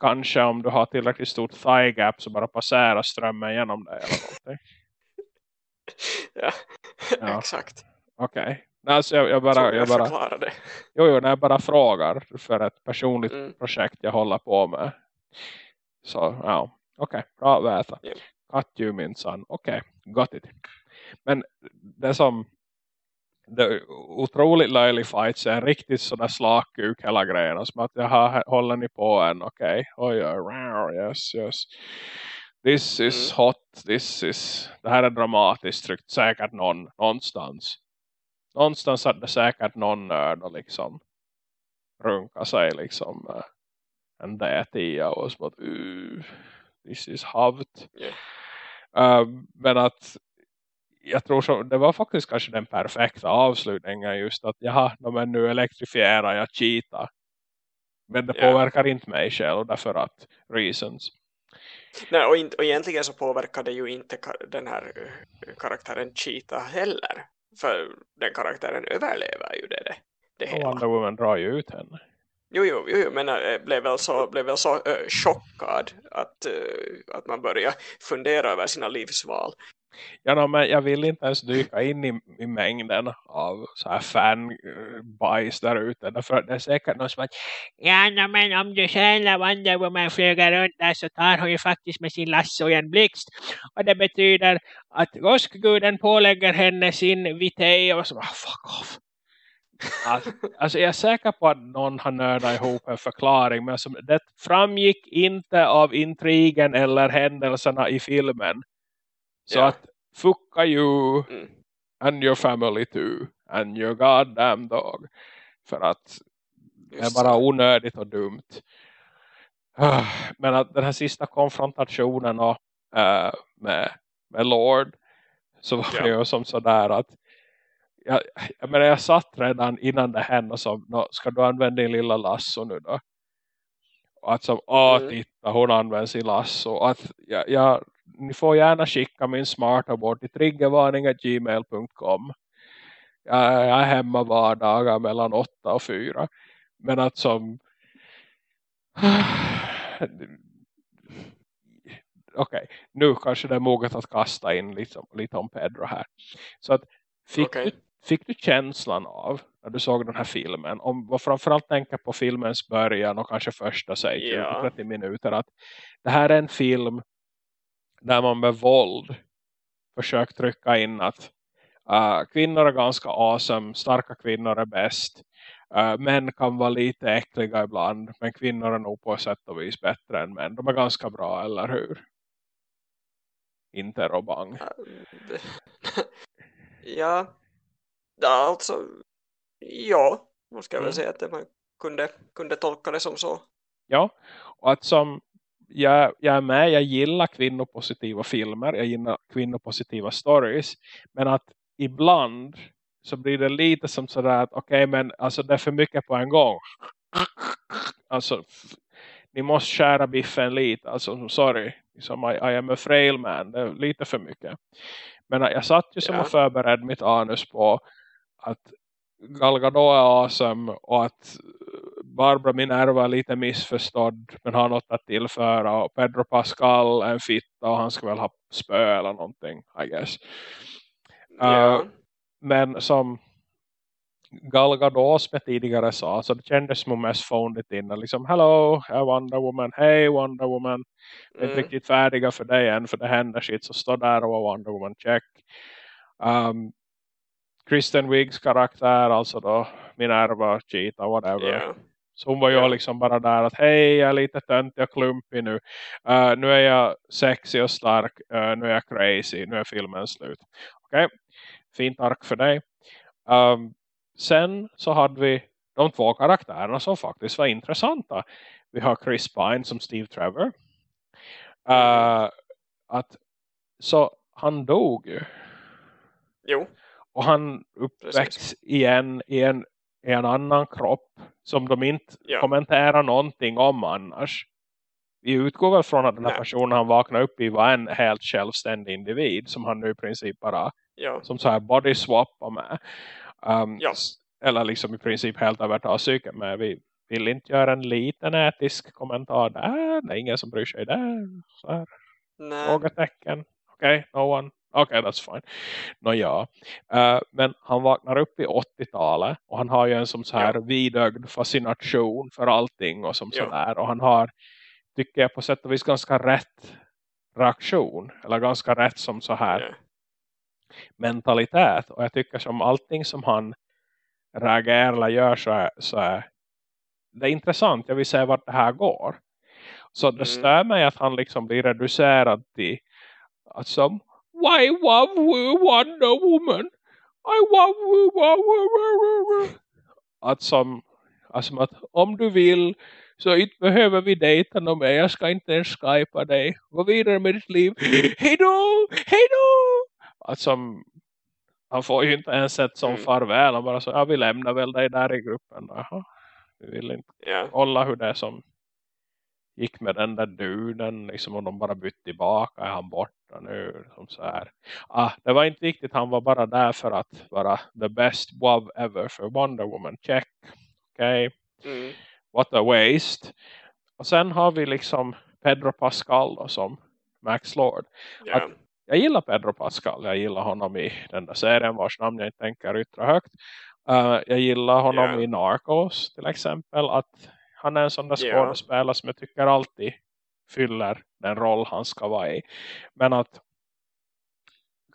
kanske om du har tillräckligt stort thigh gap så bara passerar strömmen genom dig eller någonting. *laughs* ja, ja, exakt. Okej. Okay. Alltså jag, jag, bara, jag, jag bara, det. Jo, jo, när jag bara frågar för ett personligt mm. projekt jag håller på med. Så, ja. Okej, okay, bra veta. Yeah. Got you, min son. Okej, okay, got it. Men det som det otroligt löjlig fight så är riktigt sådär slakkuk hela grejen som att jag håller ni på en okej, okay. oj oj yes yes this is mm. hot this is det här är dramatiskt tryckt säkert någon någonstans någonstans hade säkert någon nörd och liksom runka sig liksom uh, en D10 och så att uh, this is havt yeah. uh, men att jag tror så, det var faktiskt kanske den perfekta avslutningen just att jaha, men nu elektrifierar jag Cheetah. Men det yeah. påverkar inte mig själv därför att reasons. Nej, och, in, och egentligen så påverkar det ju inte den här eh, karaktären Cheetah heller. För den karaktären överlever ju det, det, det hela. Wonder Woman drar ju ut henne. Jo, jo, jo, men äh, blev väl så, blev väl så äh, chockad att, äh, att man börjar fundera över sina livsval. Ja, no, men jag vill inte ens dyka in i, i mängden av så här fanbajs eh, där ute. Därför det är säkert någon som att Ja, no, men om du ser Wonder Woman flyger runt där så tar hon ju faktiskt med sin lasso i en blixt. Och det betyder att roskguden pålägger henne sin vitej och så bara, fuck off. Alltså, alltså jag är säker på att någon har nördat ihop en förklaring men alltså, det framgick inte av intrigen eller händelserna i filmen. Så yeah. att fucka you mm. and your family too and your goddamn dog. För att Just det är bara onödigt och dumt. Men att den här sista konfrontationen och, äh, med, med Lord så var yeah. ju som sådär att jag, jag menar jag satt redan innan det hände och sa, ska du använda din lilla lasso nu då? Och att som, mm. titta hon använder sin lasso. Att jag, jag ni får gärna skicka min smarta bort till triggervarning.gmail.com jag, är hemma vardagar mellan åtta och fyra men att som *sighs* okej, okay. nu kanske det är moget att kasta in lite, lite om Pedro här. Så att fick, okay. du, fick du känslan av när du såg den här filmen, om vad framförallt tänka på filmens början och kanske första säg 20-30 yeah. minuter att det här är en film där man med våld försökt trycka in att uh, kvinnor är ganska awesome, starka kvinnor är bäst. Uh, män kan vara lite äckliga ibland, men kvinnor är nog på sätt och vis bättre än män. De är ganska bra, eller hur? Inte Robang. *laughs* ja, alltså, ja, måste jag väl mm. säga att man kunde, kunde tolka det som så. Ja, och att som jag, jag är med, jag gillar kvinnopositiva filmer, jag gillar kvinnopositiva stories, men att ibland så blir det lite som sådär att okej okay, men alltså det är för mycket på en gång. Alltså ni måste skära biffen lite. Alltså, sorry. Liksom, I, I am a frail man. Det är lite för mycket. Men jag satt ju som ja. och förberedde mitt anus på att Gal Gadot är awesome och att Barbara Minerva är lite missförstådd men har något att tillföra och Pedro Pascal är en fitta och han ska väl ha spö eller någonting I guess. Ja. Uh, men som Gal Gadot jag tidigare sa så det kändes som mest fånigt innan liksom hello, jag Wonder Woman hej Wonder Woman vi är inte mm. riktigt färdiga för dig än för det händer shit så stå där och Wonder Woman check um, Kristen Wiggs karaktär alltså då Minerva, Cheetah, whatever yeah. Så hon var ju liksom bara där att hej jag är lite töntig och klumpig nu. Uh, nu är jag sexy och stark. Uh, nu är jag crazy. Nu är filmen slut. Okej, okay. fint ark för dig. Um, sen så hade vi de två karaktärerna som faktiskt var intressanta. Vi har Chris Pine som Steve Trevor. Uh, att, så han dog ju. Jo. Och han uppväcks igen i en, i en annan kropp som de inte ja. kommenterar någonting om annars. Vi utgår väl från att den här Nej. personen han vaknade upp i var en helt självständig individ som han nu i princip bara ja. som så här body swap med. Um, ja. Eller liksom i princip helt överta psyket med. Vi vill inte göra en liten etisk kommentar där. Det är ingen som bryr sig där. Så här. Frågetecken. Okej, okay, no one. Okej, okay, that's fine. Nå ja. Uh, men han vaknar upp i 80-talet. Och han har ju en som så här ja. vidögd fascination för allting. Och som ja. sådär. Och han har, tycker jag på sätt och vis ganska rätt reaktion. Eller ganska rätt som så här ja. mentalitet. Och jag tycker som allting som han reagerar eller gör så är, så är det är intressant. Jag vill se vart det här går. Så det mm. stör mig att han liksom blir reducerad till att som Why love Wonder Woman? I love Wonder Att som, alltså att om du vill så inte behöver vi dejta någon mer. Jag ska inte ens skypa dig. Gå vidare med ditt liv. *gasps* Hej då! Hej då! Att som, han får ju inte ens ett som mm. farväl. Han bara så, ja vi lämnar väl dig där i gruppen. Aha. Vi vill inte yeah. kolla hur det är som gick med den där duden liksom, och de bara bytte tillbaka är han borta nu som så här. Ah, det var inte viktigt, han var bara där för att vara the best love ever för Wonder Woman, check okej, okay. mm. what a waste och sen har vi liksom Pedro Pascal då, som Max Lord yeah. att, jag gillar Pedro Pascal, jag gillar honom i den där serien vars namn jag inte tänker yttra högt uh, jag gillar honom yeah. i Narcos till exempel att han är en sån där skådespelare yeah. som jag tycker alltid fyller den roll han ska vara i. Men att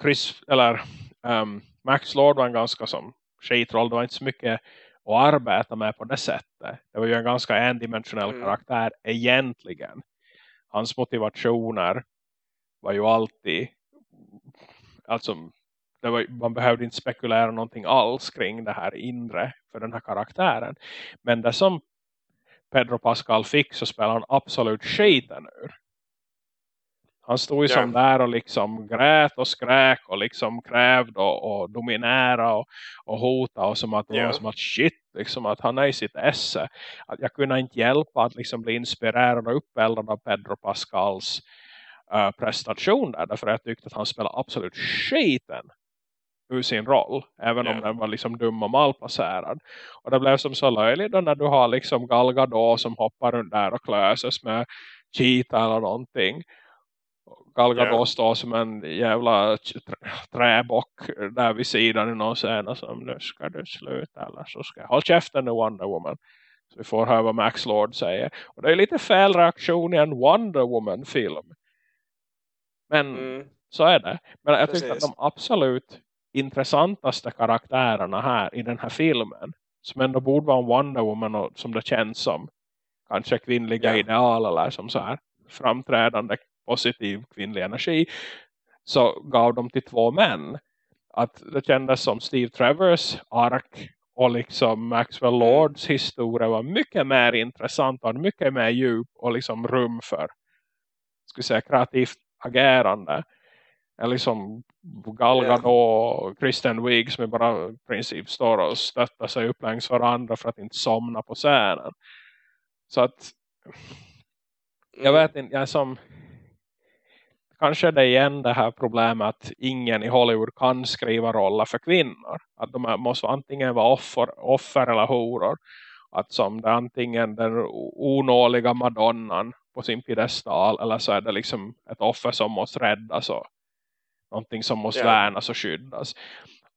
Chris, eller um, Max Lord var en ganska som skitroll. Det var inte så mycket att arbeta med på det sättet. Det var ju en ganska endimensionell mm. karaktär egentligen. Hans motivationer var ju alltid alltså var, man behövde inte spekulera någonting alls kring det här inre för den här karaktären. Men det som Pedro Pascal fick så spelade han absolut skiten ur. Han stod ju yeah. som där och liksom grät och skräk och liksom krävde och, och dominera och, och hota och som att, yeah. som att shit, liksom att han är i sitt esse. Att jag kunde inte hjälpa att liksom bli inspirerad och uppeldad av Pedro Pascals uh, prestation där. Därför jag tyckte att han spelade absolut skiten ur sin roll. Även yeah. om den var liksom dum och malplacerad. Och det blev som så löjligt då när du har liksom Gal Gadot som hoppar runt där och klöses med Cheetah eller någonting. Gal Gadot står som en jävla träbock där vid sidan i någon scen som nu ska du sluta eller så ska jag hålla käften nu Wonder Woman. Så vi får höra vad Max Lord säger. Och det är lite fel reaktion i en Wonder Woman film. Men mm. så är det. Men jag tycker att de absolut intressantaste karaktärerna här i den här filmen. Som ändå borde vara en Wonder Woman och som det känns som. Kanske kvinnliga yeah. ideal eller som så här framträdande positiv kvinnlig energi. Så gav de till två män. Att det kändes som Steve Trevors ark och liksom Maxwell Lords historia var mycket mer intressant och mycket mer djup och liksom rum för skulle säga kreativt agerande är liksom Gal Gadot och Kristen Wiig som bara i princip står och stöttar sig upp längs varandra för att inte somna på scenen. Så att jag vet inte, jag är som kanske det är igen det här problemet att ingen i Hollywood kan skriva roller för kvinnor. Att de måste antingen vara offer, offer eller horor. Att som det är antingen den onåliga madonnan på sin piedestal eller så är det liksom ett offer som måste räddas och någonting som måste yeah. värnas och skyddas.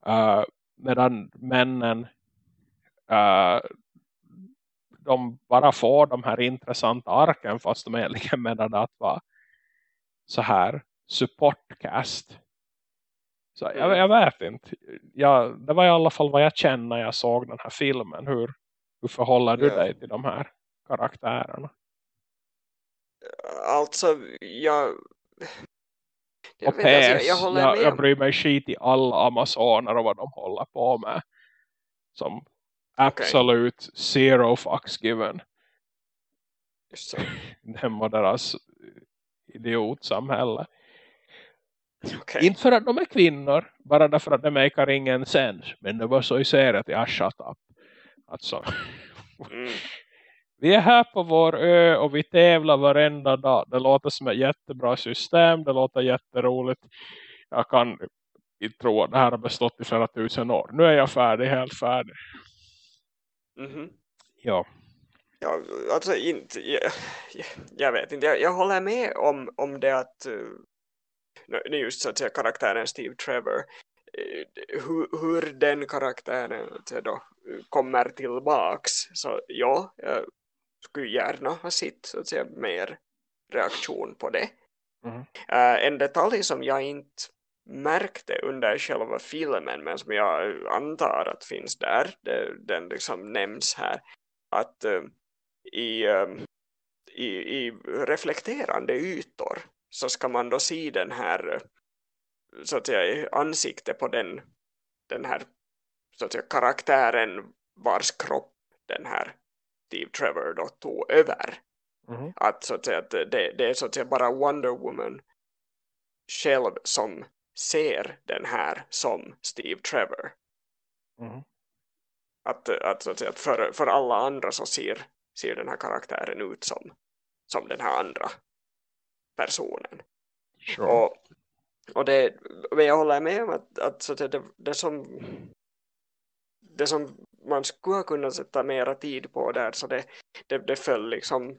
Uh, medan männen uh, de bara får de här intressanta arken fast de egentligen menade att vara så här supportcast. Så jag, mm. jag vet inte. Jag, det var i alla fall vad jag kände när jag såg den här filmen. Hur, hur förhåller du dig till de här karaktärerna? Alltså, jag... jag och PS, alltså, jag, jag, jag, jag bryr mig skit i alla amazoner och vad de håller på med. Som absolut okay. zero fucks given. Just så. *laughs* Den var deras idiotsamhälle. Okay. Inte för att de är kvinnor, bara därför att det makar ingen sens. Men det var så i serien att jag shut up. Alltså. Mm. Vi är här på vår ö och vi tävlar varenda dag. Det låter som ett jättebra system. Det låter jätteroligt. Jag kan inte tro att det här har bestått i flera tusen år. Nu är jag färdig, helt färdig. Mm -hmm. Ja. Ja, alltså inte, jag, jag vet inte, jag, jag, håller med om, om det att uh, just så att säga karaktären Steve Trevor uh, hur, hur den karaktären då, kommer tillbaks så ja, jag skulle gärna ha sett så att säga mer reaktion på det. Mm. Uh, en detalj som jag inte märkte under själva filmen men som jag antar att finns där, det, den liksom nämns här att uh, i, um, i, i reflekterande ytor så ska man då se den här så att säga ansikte på den, den här så att säga, karaktären vars kropp den här Steve Trevor då tog över. Mm. Att så att säga att det, det är så att säga bara Wonder Woman själv som ser den här som Steve Trevor. Mm. Att, att, så att, säga, att för, för alla andra så ser ser den här karaktären ut som, som den här andra personen. Sure. Och, och det, men jag håller med om att, att så det, det, som det som man skulle kunna sätta mera tid på där så det, det, det föll liksom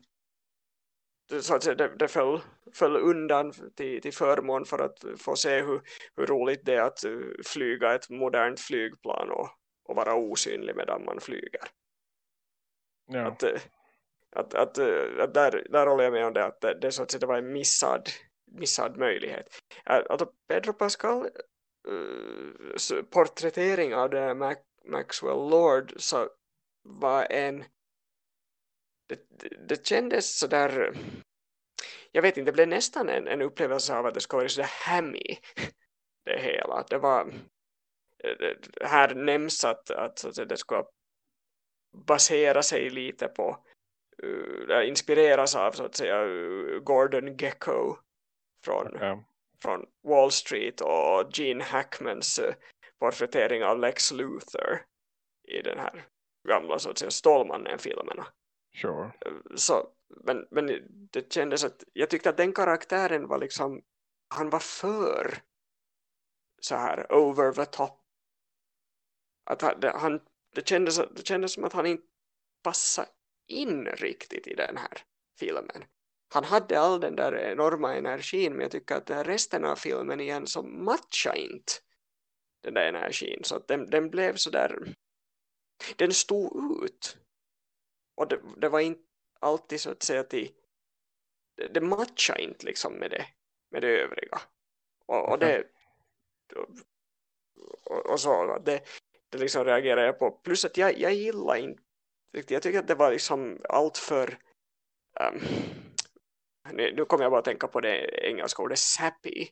så att det, det föll, föll undan till, till förmån för att få se hur, hur roligt det är att flyga ett modernt flygplan och, och vara osynlig medan man flyger. Ja. Eh, att, att, att, att där, där håller jag med om det att eh, det, det, så att säga, det var en missad, missad möjlighet. Alltså Pedro Pascal uh, porträttering av det Mac, Maxwell Lord så var en det, det kändes så där jag vet inte, det blev nästan en, en upplevelse av att det skulle vara så där hammy *laughs* det hela. Det var här nämns att, att, att det skulle basera sig lite på uh, inspireras av så att säga Gordon Gecko från, okay. från Wall Street och Gene Hackmans uh, porträttering av Lex Luthor i den här gamla så att säga Stålmannen-filmerna. Sure. Så, men, men det kändes att jag tyckte att den karaktären var liksom han var för så här over the top att han, han, det, kändes, det kändes som att han inte passade in riktigt i den här filmen. Han hade all den där enorma energin men jag tycker att resten av filmen igen så matchade inte den där energin. Så att den, den blev så där den stod ut. Och det, det var inte alltid så att säga till det, det matchade inte liksom med det, med det övriga. Och, och det och, och så det, det liksom reagerar jag på. Plus att jag, jag gillar inte jag tycker att det var liksom allt för um, nu, nu kommer jag bara att tänka på det engelska ordet sappy.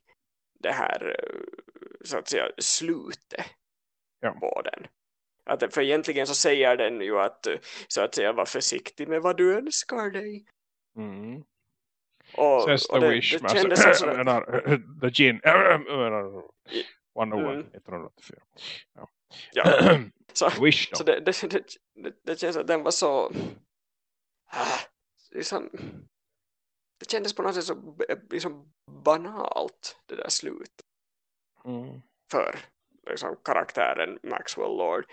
Det här så att säga slutet ja. på den. Att, för egentligen så säger den ju att så att säga var försiktig med vad du önskar dig. Mm. och, Says och the det, wish det kändes som *laughs* *laughs* the gin. Wonder Woman 1984 ja, ja. *clears throat* Så, Wish så det, det, det, det, känns att den var så äh, liksom, det kändes på något sätt så liksom banalt det där slutet. Mm. För liksom, karaktären Maxwell Lord.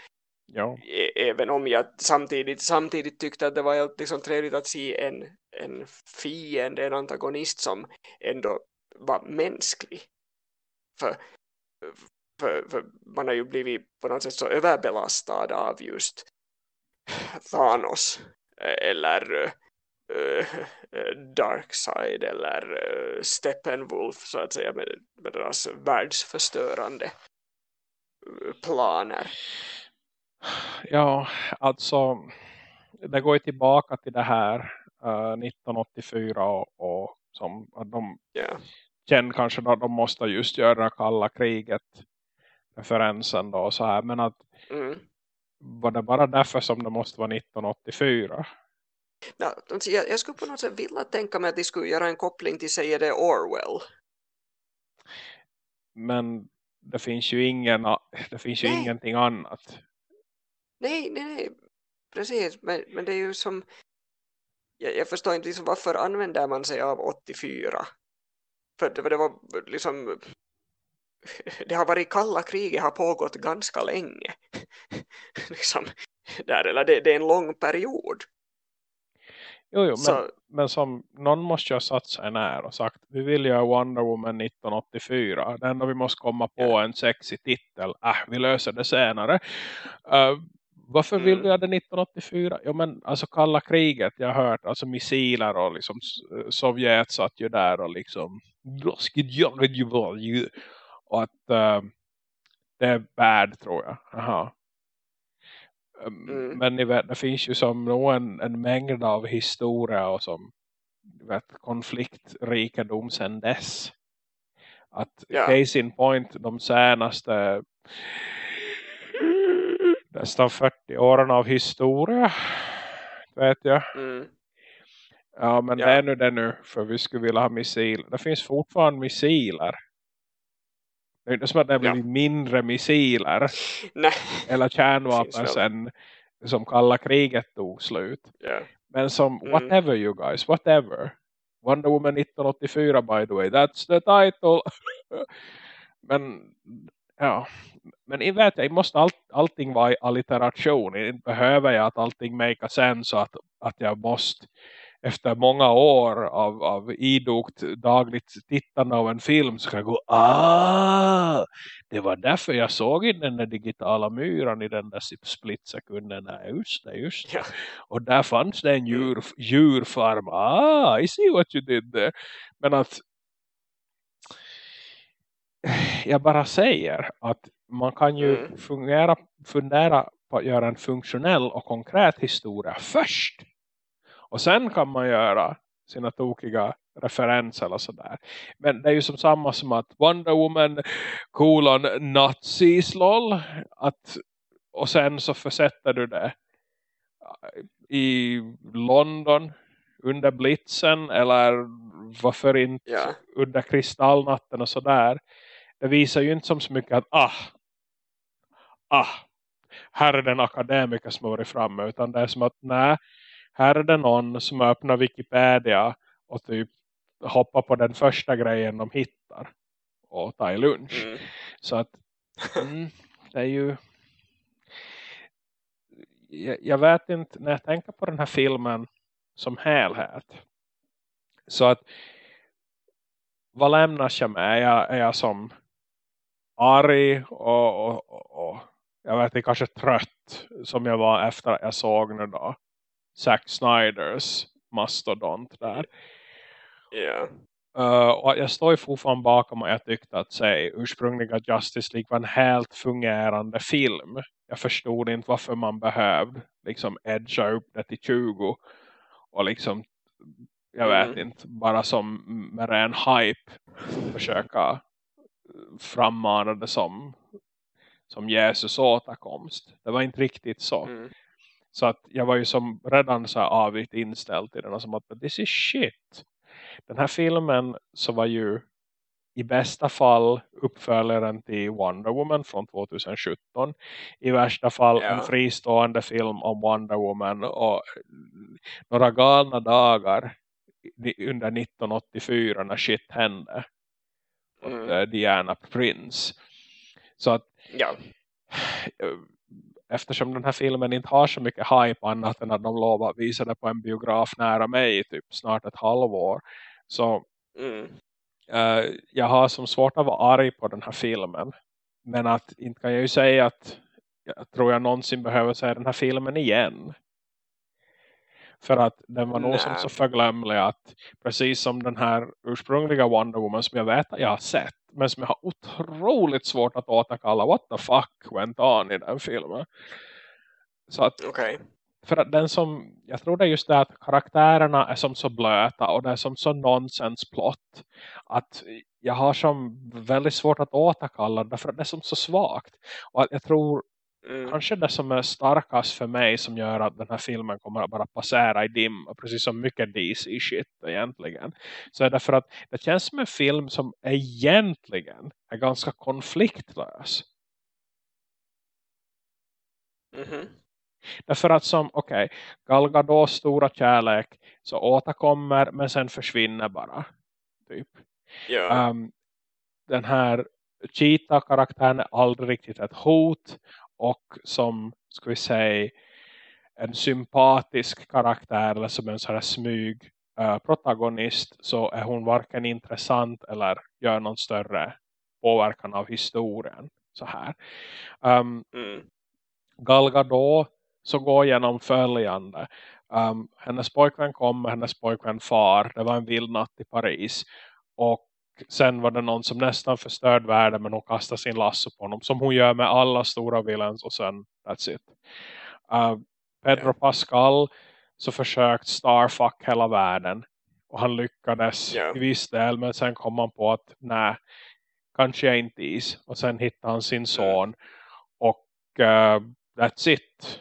Ja. Även om jag samtidigt, samtidigt tyckte att det var helt liksom, trevligt att se en, en fiende, en antagonist som ändå var mänsklig. För, för, för man har ju blivit på något sätt så överbelastad av just Thanos eller uh, Darkseid eller uh, Steppenwolf så att säga med, med deras världsförstörande planer. Ja, alltså det går ju tillbaka till det här uh, 1984 och, och som att de yeah. känner kanske att de måste just göra kalla kriget referensen då så här men att mm. var det bara därför som det måste vara 1984? Ja, alltså, jag, jag skulle på något sätt vilja tänka mig att de skulle göra en koppling till säger det Orwell. Men det finns ju ingen det finns ju nej. ingenting annat. Nej, nej, nej. Precis, men, men det är ju som jag, jag förstår inte liksom varför använder man sig av 84? För det, det var liksom *laughs* det har varit kalla kriget har pågått ganska länge. *laughs* liksom, där, eller det, det, är en lång period. Jo, jo men, men som någon måste ju ha satt sig när och sagt vi vill göra Wonder Woman 1984. Det enda vi måste komma på ja. en sexig titel. Äh, vi löser det senare. Uh, varför vill mm. vi göra det 1984? Jo men alltså kalla kriget, jag har hört alltså missiler och liksom Sovjet satt ju där och liksom och att uh, det är värd tror jag. Aha. Mm. Men ni vet, det finns ju som en, en mängd av historia och som vet, konfliktrikedom sedan dess. Att ja. case in point de senaste nästan 40 åren av historia vet jag. Mm. Ja men ja. det är nu det nu för vi skulle vilja ha missiler. Det finns fortfarande missiler. Det är inte som att det blir ja. mindre missiler. Nej. Eller kärnvapen sen som kalla kriget tog slut. Yeah. Men som mm. whatever you guys, whatever. Wonder Woman 1984 by the way, that's the title. *laughs* Men ja, men jag vet jag, måste all, allting vara alliteration. Inte behöver jag att allting make sense så att, att jag måste efter många år av, av idogt dagligt tittande av en film så kan jag gå, ah, det var därför jag såg in den där digitala myran i den där splitsekunden. Nej, just det, just det. Ja. Och där fanns det en djur, djurfarm. Ah, I see what you did there. Men att jag bara säger att man kan ju mm. fungera, fundera på att göra en funktionell och konkret historia först och sen kan man göra sina tokiga referenser eller sådär. Men det är ju som samma som att Wonder Woman kolon nazis lol. Att, och sen så försätter du det i London under blitzen eller varför inte yeah. under kristallnatten och sådär. Det visar ju inte som så mycket att ah, ah, här är den akademiker som har varit framme utan det är som att nej, här är det någon som öppnar Wikipedia och typ hoppar på den första grejen de hittar och tar lunch. Mm. Så att *laughs* mm, det är ju jag, jag, vet inte, när jag tänker på den här filmen som helhet så att vad lämnas jag med? Är jag, är jag som arg och, och, och, och jag vet inte, kanske trött som jag var efter att jag såg nu då Zack Snyders mastodont där. Yeah. Uh, och jag står ju fortfarande bakom och jag tyckte att säg, ursprungliga Justice League var en helt fungerande film. Jag förstod inte varför man behövde liksom edga upp det till 20 och liksom jag vet mm. inte, bara som med en hype försöka frammana det som som Jesus återkomst. Det var inte riktigt så. Mm. Så att jag var ju som redan så avigt inställd till den. Som att this is shit. Den här filmen så var ju i bästa fall uppföljaren till Wonder Woman från 2017. I värsta fall ja. en fristående film om Wonder Woman och några galna dagar under 1984 när shit hände. Mm. Och Diana Prince. Så att ja. Eftersom den här filmen inte har så mycket hype annat än att de lovar att visa det på en biograf nära mig typ snart ett halvår. Så mm. uh, jag har som svårt att vara arg på den här filmen. Men att inte kan jag ju säga att jag tror jag någonsin behöver se den här filmen igen. För att den var nog som så förglömlig att precis som den här ursprungliga Wonder Woman som jag vet att jag har sett. Men som jag har otroligt svårt att återkalla what the fuck went on i den filmen. Så att okay. för att den som, jag tror det är just det att karaktärerna är som så blöta och det är som så nonsensplott att jag har som väldigt svårt att återkalla det för att det är som så svagt. Och jag tror Mm. Kanske det som är starkast för mig som gör att den här filmen kommer att bara passera i dimma. Precis som mycket DC-shit egentligen. Så är det för att det känns som en film som egentligen är ganska konfliktlös. Mm -hmm. Därför att som, okej, okay, Gal Gadots stora kärlek så återkommer men sen försvinner bara. Typ. Yeah. Um, den här Cheetah-karaktären är aldrig riktigt ett hot och som, ska vi säga, en sympatisk karaktär eller som en sån här smyg uh, protagonist så är hon varken intressant eller gör någon större påverkan av historien. Så här. Um, mm. Gal Gadot så går genom följande. Um, hennes pojkvän kommer, hennes pojkvän far. Det var en vild natt i Paris. Och sen var det någon som nästan förstörde världen men hon kastade sin lasso på honom. Som hon gör med alla stora villains och sen that's it. Uh, Pedro. Pascal så försökt starfuck hela världen. Och han lyckades yeah. i viss del men sen kom han på att nej, kanske jag inte is. Och sen hittade han sin son. Och uh, that's it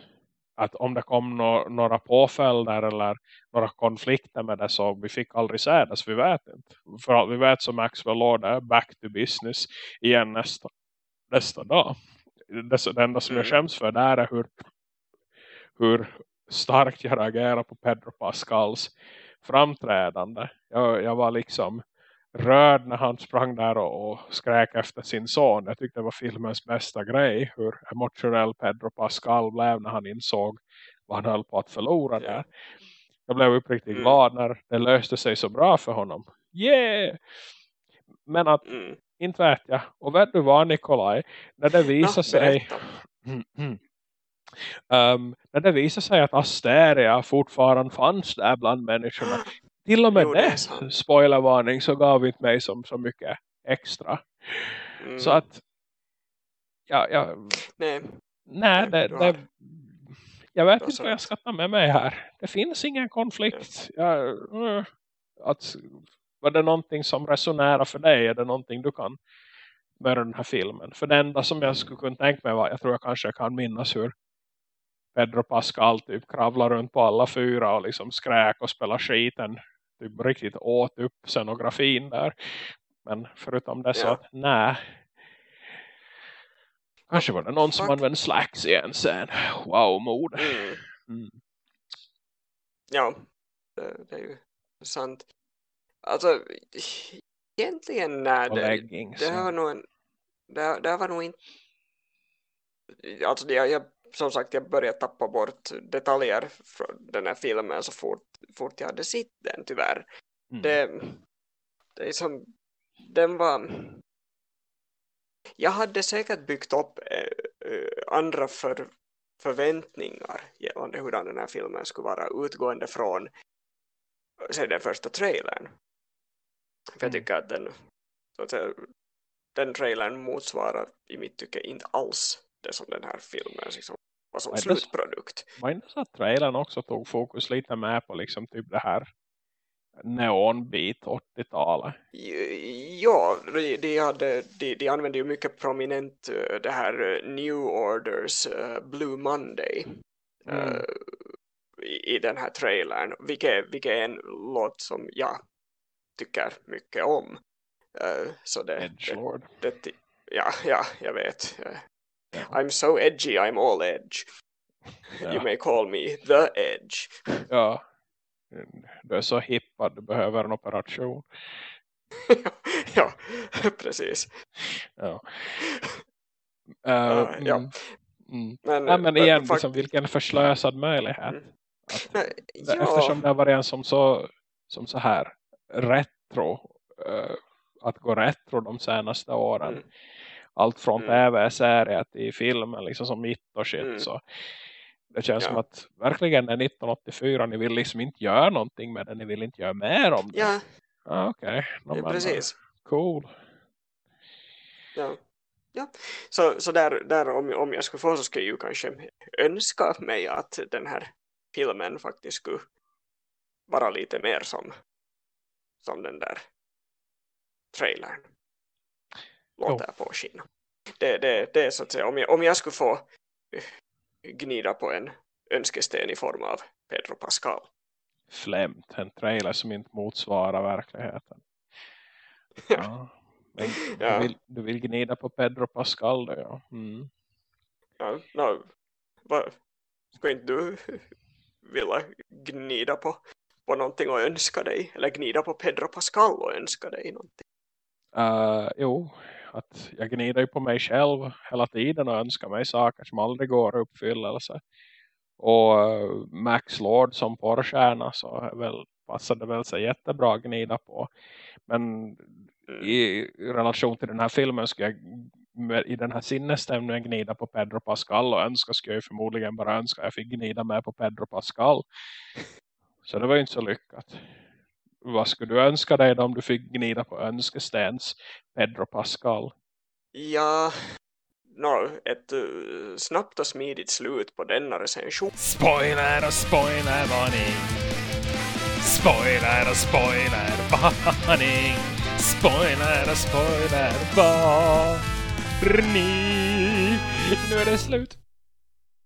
att om det kom no några påföljder eller några konflikter med det så vi fick aldrig se det så vi vet inte. För att vi vet som Maxwell Lord är back to business igen nästa, nästa dag. Det, det enda som jag mm. skäms för där är hur, hur starkt jag reagerar på Pedro Pascals framträdande. Jag, jag var liksom rörd när han sprang där och, och skrek efter sin son. Jag tyckte det var filmens bästa grej. Hur emotionell Pedro Pascal blev när han insåg vad han höll på att förlora där. Jag blev uppriktigt mm. glad när det löste sig så bra för honom. Yeah! Men att, mm. inte vet jag. Och vet du vad Nikolaj? När det visar sig... *clears throat* Um, när det visar sig att Asteria fortfarande fanns där bland människorna *gasps* *clears throat* till och med jo, det, det spoilervarning så gav inte mig som så mycket extra. Mm. Så att ja, ja nej, nej det, det, jag vet inte vad jag ska ta med mig här. Det finns ingen konflikt. Jag, uh, att, var det någonting som resonerar för dig? Är det någonting du kan med den här filmen? För det enda som jag skulle kunna tänka mig var, jag tror jag kanske kan minnas hur Pedro Pascal typ kravlar runt på alla fyra och liksom skräk och spelar skiten typ riktigt åt upp scenografin där. Men förutom det så ja. att nej. Kanske var det någon som använde slacks i en scen. Wow, mod. Mm. Mm. Ja, det, är ju sant. Alltså, egentligen nej. Det, det, var nog en, det, det var nog inte alltså jag, jag som sagt jag började tappa bort detaljer från den här filmen så fort, fort jag hade sett den tyvärr. Mm. Det, det är som den var jag hade säkert byggt upp äh, andra för, förväntningar gällande hur den här filmen skulle vara utgående från säg, den första trailern. För jag mm. tycker att den så att den trailern motsvarar i mitt tycke inte alls det som den här filmen liksom var som slutprodukt. Var inte så att trailern också tog fokus lite med på liksom typ det här neonbit 80-talet? Ja, de, hade, de, de använde ju mycket prominent eh, det här eh, New Orders uh, Blue Monday mm. i, i, den här trailern. Vilket, vilket är en låt som jag tycker mycket om. Så det. Det, det, ja, ja, jag vet. I'm so edgy, I'm all edge. Ja. You may call me the edge. Ja. du är så hipp att du behöver en operation. *laughs* ja, precis. Ja. Uh, ja. Mm. Men, Nej, men igen, liksom, vilken förslösad möjlighet. Mm. Att, ja. Eftersom det har varit en som så, som så här retro, uh, att gå retro de senaste åren. Mm. Allt från mm. tv-serier till filmen liksom som mitt och shit. Mm. Så det känns ja. som att verkligen är 1984 ni vill liksom inte göra någonting med det. Ni vill inte göra mer om det. Ja. Ah, Okej. Okay. Ja, precis. Cool. Ja. Ja, så, så där, där om, om jag skulle få så skulle jag ju kanske önska mig att den här filmen faktiskt skulle vara lite mer som, som den där trailern låter oh. på skina. Det, det, det är så att säga, om jag, om jag skulle få gnida på en önskesten i form av Pedro Pascal. Flämt, *laughs* en *laughs* trailer som inte motsvarar verkligheten. Ja. Men ja. Du, vill, du vill gnida på Pedro Pascal då, ja. Mm. Ja, no, ska inte du *laughs* vilja gnida på, på någonting och önska dig? Eller gnida på Pedro Pascal och önska dig någonting? Uh, jo, att jag gnider ju på mig själv hela tiden och önskar mig saker som aldrig går att uppfylla. Och uh, Max Lord som porrstjärna så väl, passade väl sig jättebra att gnida på. Men mm. i relation till den här filmen ska jag i den här sinnesstämningen gnida på Pedro Pascal och önska ska jag förmodligen bara önska att jag fick gnida med på Pedro Pascal. *laughs* Så det var ju inte så lyckat vad skulle du önska dig då om du fick gnida på önskestens Pedro Pascal? Ja, no, ett uh, snabbt och smidigt slut på denna recension. Spoiler och spoiler varning. Spoiler och spoiler *laughs* varning. Spoiler och spoiler varning. Nu är det slut.